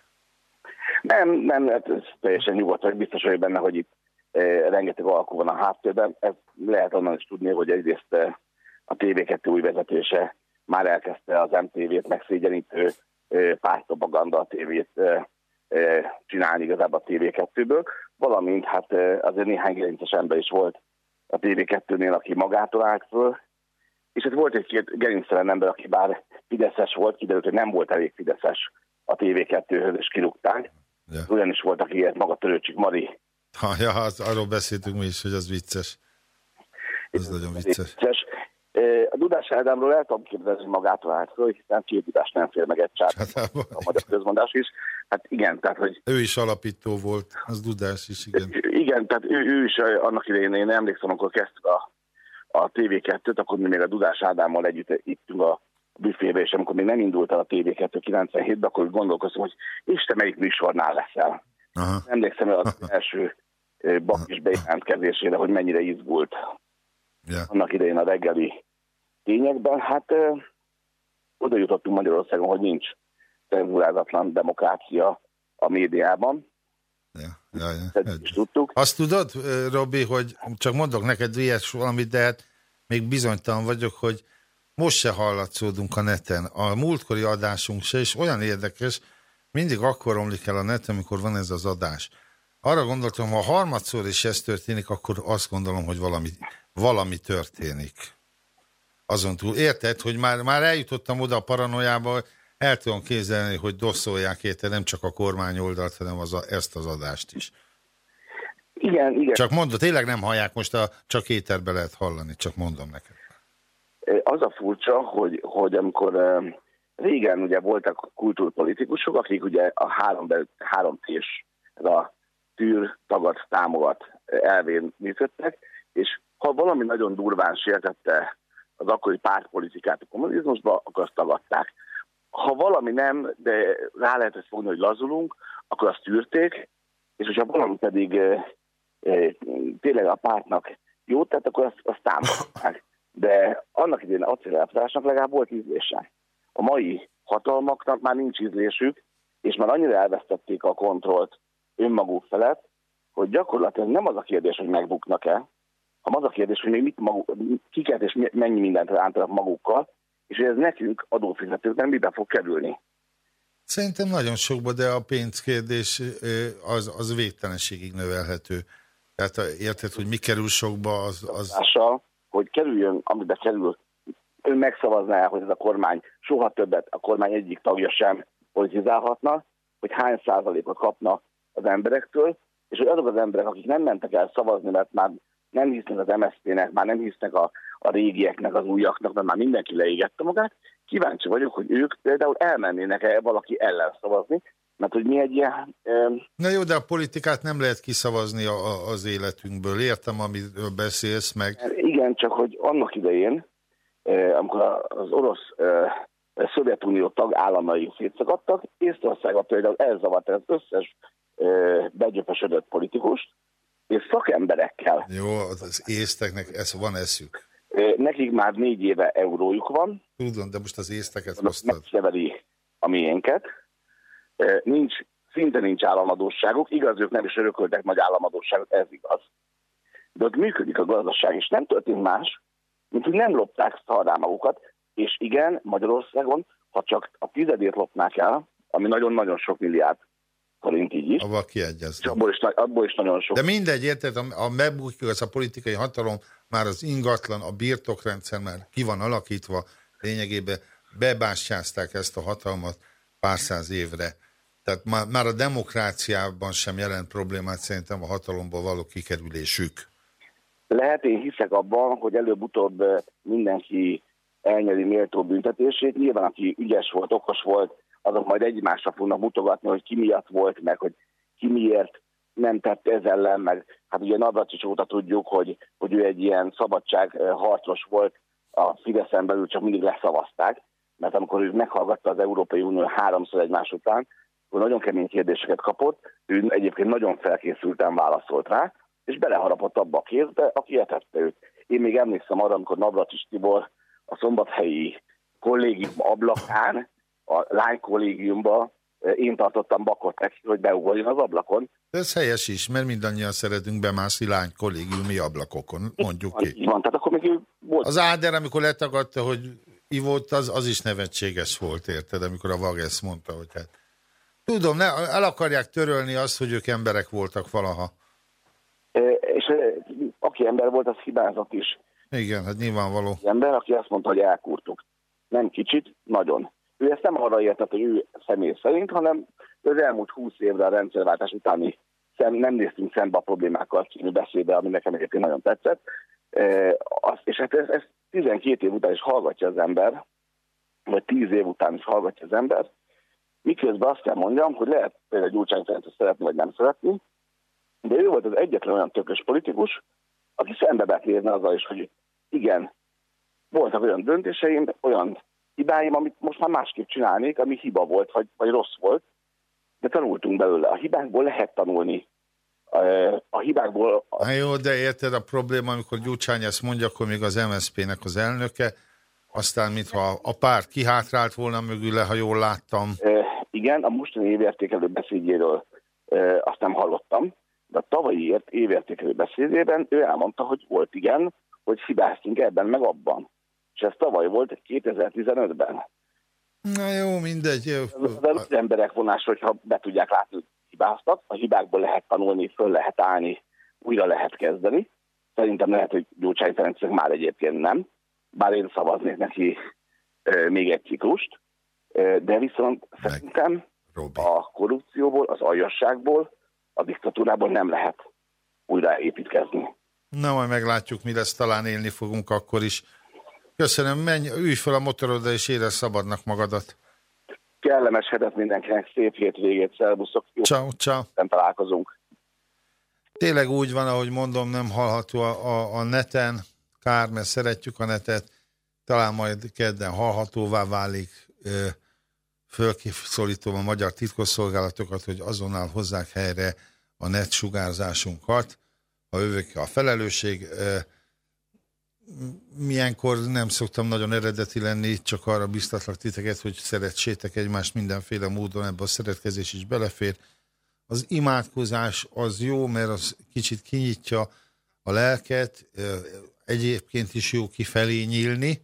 Nem, nem, hát ez teljesen nyugodt vagy, biztos vagyok benne, hogy itt e, rengeteg alkú van a háttérben. Ez lehet onnan is tudni, hogy egyrészt e, a TV2 új vezetése már elkezdte az MTV-t megszégyenítő e, pártpropaganda tévét e, e, csinálni igazából a TV2-ből, valamint hát azért néhány gerinces ember is volt a TV2-nél, aki magától állt föl, és ez volt egy-két gerinctelen ember, aki bár Fideszes volt, kiderült, hogy nem volt elég Fideszes a TV2-höz, és kirúgták. Ja. Olyan is volt, aki ilyet maga Törőcsik Mari. Ha, ja, az, arról beszéltünk mi is, hogy az vicces. Ez nagyon vicces. vicces. A Dudás Ádámról el tudom képzelni magától föl, hiszen két Dudás nem fér meg egy csát. Hát, a magyar közmondás is. Hát igen, tehát hogy... Ő is alapító volt, az Dudás is, igen. Igen, tehát ő, ő is annak idején, én emlékszem, amikor kezdtük a, a TV2-t, akkor mi még a Dudás Ádámmal együtt ittünk a büfébe, és amikor még nem indult el a TV2 97-ben, akkor gondolkoztam, hogy Isten melyik műsornál leszel. Aha. Emlékszem az első bakis bejelentkezésére, hogy mennyire izgult. Yeah. Annak idején a reggeli tényekben, hát ö, oda jutottunk Magyarországon, hogy nincs cenzúrázatlan demokrácia a médiában. Ja, ja, ja. Ezt is tudtuk. Azt tudod, Robi, hogy csak mondok neked ilyes valamit, de hát még bizonytalan vagyok, hogy most se hallatszódunk a neten. A múltkori adásunk se, és olyan érdekes, mindig akkor romlik el a net, amikor van ez az adás. Arra gondoltam, ha harmadszor is ez történik, akkor azt gondolom, hogy valami, valami történik. Azon túl, érted, hogy már, már eljutottam oda a paranoiába, el tudom képzelni, hogy dosszolják érte nem csak a kormány oldalt, hanem az a, ezt az adást is. Igen, igen. Csak mondod, tényleg nem hallják, most a, csak éterbe lehet hallani, csak mondom neked. Az a furcsa, hogy, hogy amikor régen ugye voltak kultúrpolitikusok, akik ugye a három, három tés, ez a tűr, tagad, támogat elvén működtek, és Ha valami nagyon durván sértette az akkori pártpolitikát a kommunizmusba, akkor azt tagadták. Ha valami nem, de rá lehetett fogni, hogy lazulunk, akkor azt tűrték, és hogyha valami pedig e, e, tényleg a pártnak jót tett, akkor azt, azt támogatták. De annak idején acélelvtárásnak legalább volt ízlése. A mai hatalmaknak már nincs ízlésük, és már annyira elvesztették a kontrollt önmaguk felett, hogy gyakorlatilag nem az a kérdés, hogy megbuknak-e, hanem az a kérdés, hogy még mit maguk, kiket és mennyi mindent rántanak magukkal, és ez nekünk adófizetőknek miben fog kerülni. Szerintem nagyon sokba, de a pénzkérdés az, az végtelenségig növelhető. Tehát érted, hogy mi kerül sokba, az... az... Azzal, hogy kerüljön, amibe kerül, ő megszavazná, hogy ez a kormány soha többet a kormány egyik tagja sem politizálhatna, hogy hány százalékot kapna az emberektől, és hogy azok az emberek, akik nem mentek el szavazni, mert már nem hisznek az MSZP-nek, már nem hisznek a, a régieknek, az újaknak, mert már mindenki leégette magát, kíváncsi vagyok, hogy ők például elmennének-e valaki ellen szavazni, mert hogy mi egy ilyen... Um... Na jó, de a politikát nem lehet kiszavazni a, a, az életünkből. Értem, amiről beszélsz meg. Igen, csak hogy annak idején, amikor az orosz Szovjetunió tagállamai szétszakadtak, Észtországban például elzavart az összes begyöpösödött politikust, és szakemberekkel. Jó, az észteknek ez van eszük. Nekik már négy éve eurójuk van. Tudom, de most az észteket hoztad. Megszeveri a miénket. Nincs, szinte nincs államadóságuk. Igaz, ők nem is örököltek nagy államadóságot, ez igaz. De ott működik a gazdaság, és nem történt más, mint hogy nem lopták szarrá magukat, és igen, Magyarországon, ha csak a tizedét lopnák el, ami nagyon-nagyon sok milliárd forint így is. Abba kiegyeznek. Abból is, abból is nagyon sok. De mindegy, érted, a megbukjuk, ez a politikai hatalom, már az ingatlan, a birtokrendszer már ki van alakítva, lényegében bebástyázták ezt a hatalmat pár száz évre. Tehát már, már a demokráciában sem jelent problémát szerintem a hatalomból való kikerülésük. Lehet, én hiszek abban, hogy előbb-utóbb mindenki elnyeri méltó büntetését. Nyilván, aki ügyes volt, okos volt, azok majd egymásra fognak mutogatni, hogy ki miatt volt, meg hogy ki miért nem tett ez ellen, meg hát ugye Navracsics óta tudjuk, hogy, hogy ő egy ilyen szabadságharcos volt a Fideszen belül, csak mindig leszavazták, mert amikor ő meghallgatta az Európai Unió háromszor egymás után, akkor nagyon kemény kérdéseket kapott, ő egyébként nagyon felkészülten válaszolt rá, és beleharapott abba a kézbe, aki etette őt. Én még emlékszem arra, amikor Navracsics Tibor a szombathelyi kollégium ablakán, a lány kollégiumba eh, én tartottam bakot neki, hogy beugorjon az ablakon. Ez helyes is, mert mindannyian szeretünk bemászni lány kollégiumi ablakokon, mondjuk ki. Van, tehát akkor még volt. Az Áder, amikor letagadta, hogy ivott, az, az is nevetséges volt, érted, amikor a Vag ezt mondta, hogy hát tudom, ne, el akarják törölni azt, hogy ők emberek voltak valaha. E, és e, aki ember volt, az hibázott is. Igen, hát nyilvánvaló. Ember, aki azt mondta, hogy elkurtuk. Nem kicsit, nagyon. Ő ezt nem arra értett, hogy ő személy szerint, hanem az elmúlt húsz évre a rendszerváltás utáni szem, nem néztünk szembe a problémákkal című beszéde, ami nekem egyébként nagyon tetszett. E, az, és hát ez, ez 12 év után is hallgatja az ember, vagy 10 év után is hallgatja az ember, miközben azt kell mondjam, hogy lehet például Gyurcsány Ferencet szeretni, vagy nem szeretni, de ő volt az egyetlen olyan tökös politikus, aki szembe betlérne azzal is, hogy igen, voltak olyan döntéseim, olyan hibáim, amit most már másképp csinálnék, ami hiba volt, vagy, vagy rossz volt, de tanultunk belőle. A hibákból lehet tanulni. A hibákból... Na jó, de érted a probléma, amikor Gyurcsány ezt mondja, akkor még az MSZP-nek az elnöke, aztán mintha a párt kihátrált volna mögüle, ha jól láttam. Igen, a mostani évértékelő beszédjéről azt nem hallottam, de a tavalyi évértékelő beszédében ő elmondta, hogy volt igen, hogy hibáztunk ebben meg abban és ez tavaly volt 2015-ben. Na jó, mindegy. Jó. Az, az emberek vonás, hogyha be tudják látni, hogy hibáztak, a hibákból lehet tanulni, föl lehet állni, újra lehet kezdeni. Szerintem lehet, hogy Gyurcsány Ferencnek már egyébként nem, bár én szavaznék neki e, még egy ciklust, e, de viszont Meg. szerintem Robi. a korrupcióból, az aljasságból, a diktatúrából nem lehet újra építkezni. Na, majd meglátjuk, mi lesz, talán élni fogunk akkor is. Köszönöm, menj, ülj fel a motorodra és érez szabadnak magadat. Kellemes hetet mindenkinek, szép hétvégét, szervuszok. Ciao, ciao. Nem találkozunk. Tényleg úgy van, ahogy mondom, nem hallható a, a, a neten, kár, mert szeretjük a netet, talán majd kedden hallhatóvá válik, fölkiszolítom a magyar titkosszolgálatokat, hogy azonnal hozzák helyre a net sugárzásунkat, ha ők a felelősség. Milyenkor nem szoktam nagyon eredeti lenni, csak arra biztatlak titeket, hogy szeretsétek egymást mindenféle módon, ebbe a szeretkezés is belefér. Az imádkozás az jó, mert az kicsit kinyitja a lelket, egyébként is jó kifelé nyílni,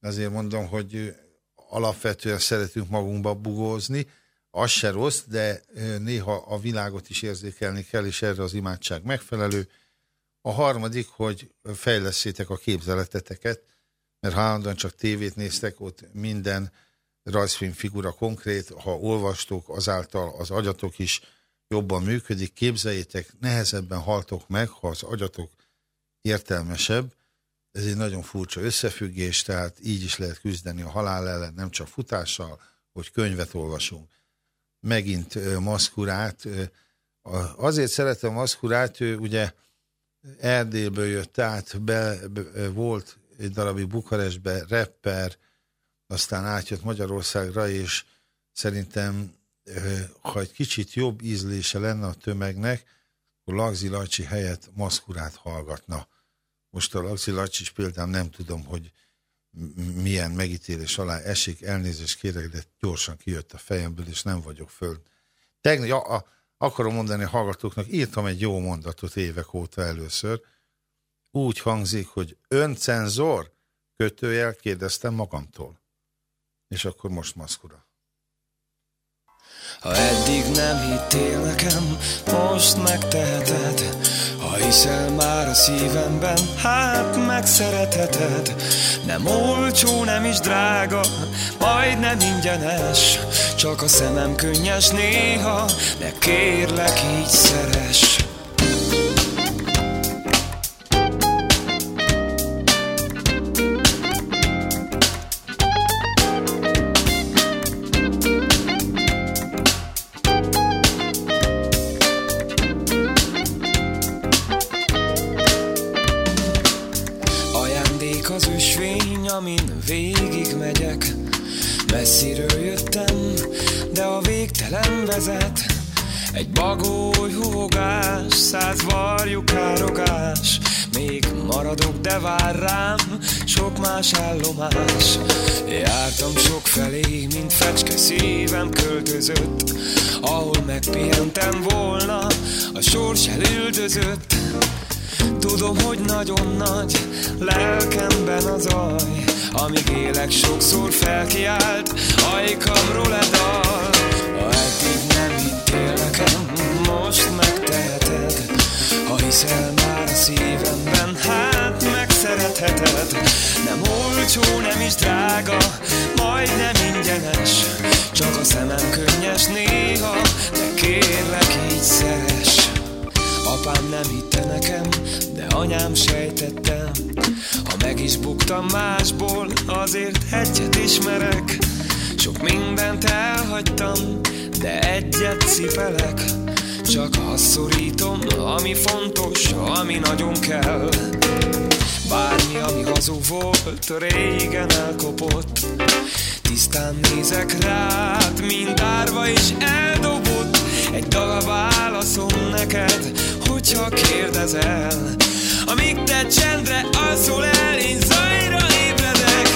azért mondom, hogy alapvetően szeretünk magunkba bugózni, az se rossz, de néha a világot is érzékelni kell, és erre az imádság megfelelő. A harmadik, hogy fejleszétek a képzeleteteket, mert ha csak tévét néztek, ott minden rajzfilm figura konkrét, ha olvastok, azáltal az agyatok is jobban működik, képzeljétek, nehezebben haltok meg, ha az agyatok értelmesebb, ez egy nagyon furcsa összefüggés, tehát így is lehet küzdeni a halál ellen, nem csak futással, hogy könyvet olvasunk. Megint Maszkurát, azért szeretem Maszkurát, ő ugye Erdélyből jött át, be, be, volt egy darabig Bukarestbe, rapper, aztán átjött Magyarországra, és szerintem, ha egy kicsit jobb ízlése lenne a tömegnek, akkor Lagzi Lacsi helyett Maszkurát hallgatna most a Laci Lacsis példám nem tudom, hogy milyen megítélés alá esik, elnézést kérek, de gyorsan kijött a fejemből, és nem vagyok föl. Tegnap, ja, a, akarom mondani a hallgatóknak, írtam egy jó mondatot évek óta először, úgy hangzik, hogy öncenzor, kötőjel kérdeztem magamtól. És akkor most maszkura. Ha eddig nem hittél nekem, most megteheted hiszel már a szívemben, hát megszeretheted. Nem olcsó, nem is drága, majd nem ingyenes. Csak a szemem könnyes néha, de kérlek így szeress vezet. Egy bagoly húgás, száz varjuk árogás Még maradok, de vár rám sok más állomás. Jártam sok felé, mint fecske szívem költözött. Ahol megpihentem volna, a sors elüldözött. Tudom, hogy nagyon nagy lelkemben az aj Amíg élek sokszor felkiált, ajkamról dal buktam másból, azért egyet ismerek. Sok mindent elhagytam, de egyet cipelek. Csak azt szorítom, ami fontos, ami nagyon kell. Bármi, ami hazug volt, régen elkopott. Tisztán nézek rád, mint árva is eldobott. Egy dalab válaszom neked, hogyha kérdezel Amíg te csendre alszol el, én zajra ébredek.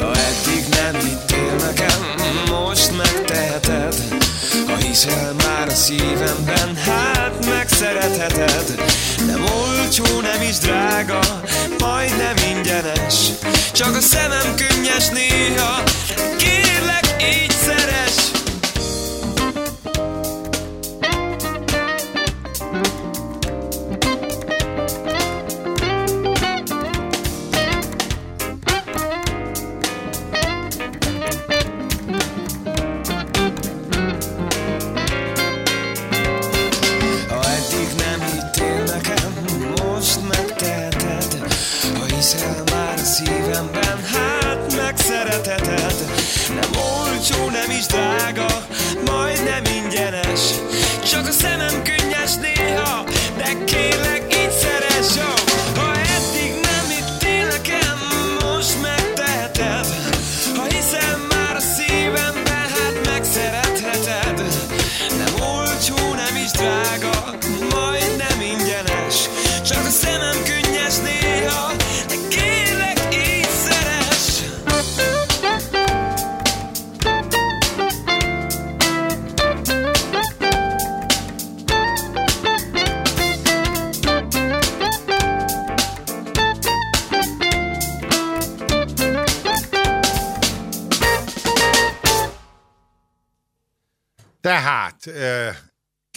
Ha eddig nem hittél nekem, most megteheted. Ha hiszel már a szívemben, hát megszeretheted. Nem olcsó, nem is drága, majd nem ingyenes. Csak a szemem könnyes néha, kérlek így szeres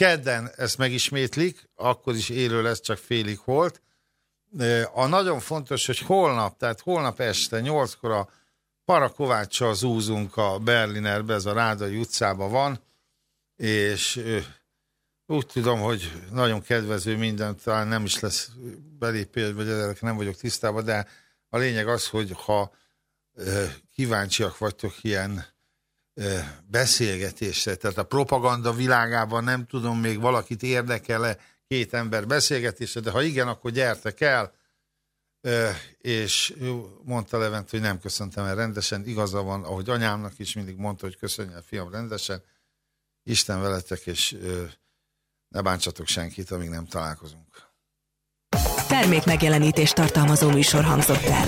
kedden ezt megismétlik, akkor is élő lesz, csak félig holt. A nagyon fontos, hogy holnap, tehát holnap este, nyolckor a Parakováccsal zúzunk a Berlinerbe, ez a Rádai utcában van, és úgy tudom, hogy nagyon kedvező minden, talán nem is lesz belépés, vagy ezek nem vagyok tisztában, de a lényeg az, hogy ha kíváncsiak vagytok ilyen beszélgetésre, tehát a propaganda világában nem tudom, még valakit érdekele két ember beszélgetése, de ha igen, akkor gyertek el, és mondta Levent, hogy nem köszöntem el rendesen, igaza van, ahogy anyámnak is mindig mondta, hogy köszönj el fiam rendesen, Isten veletek, és ne bántsatok senkit, amíg nem találkozunk. Termék megjelenítést tartalmazó műsor hangzott el.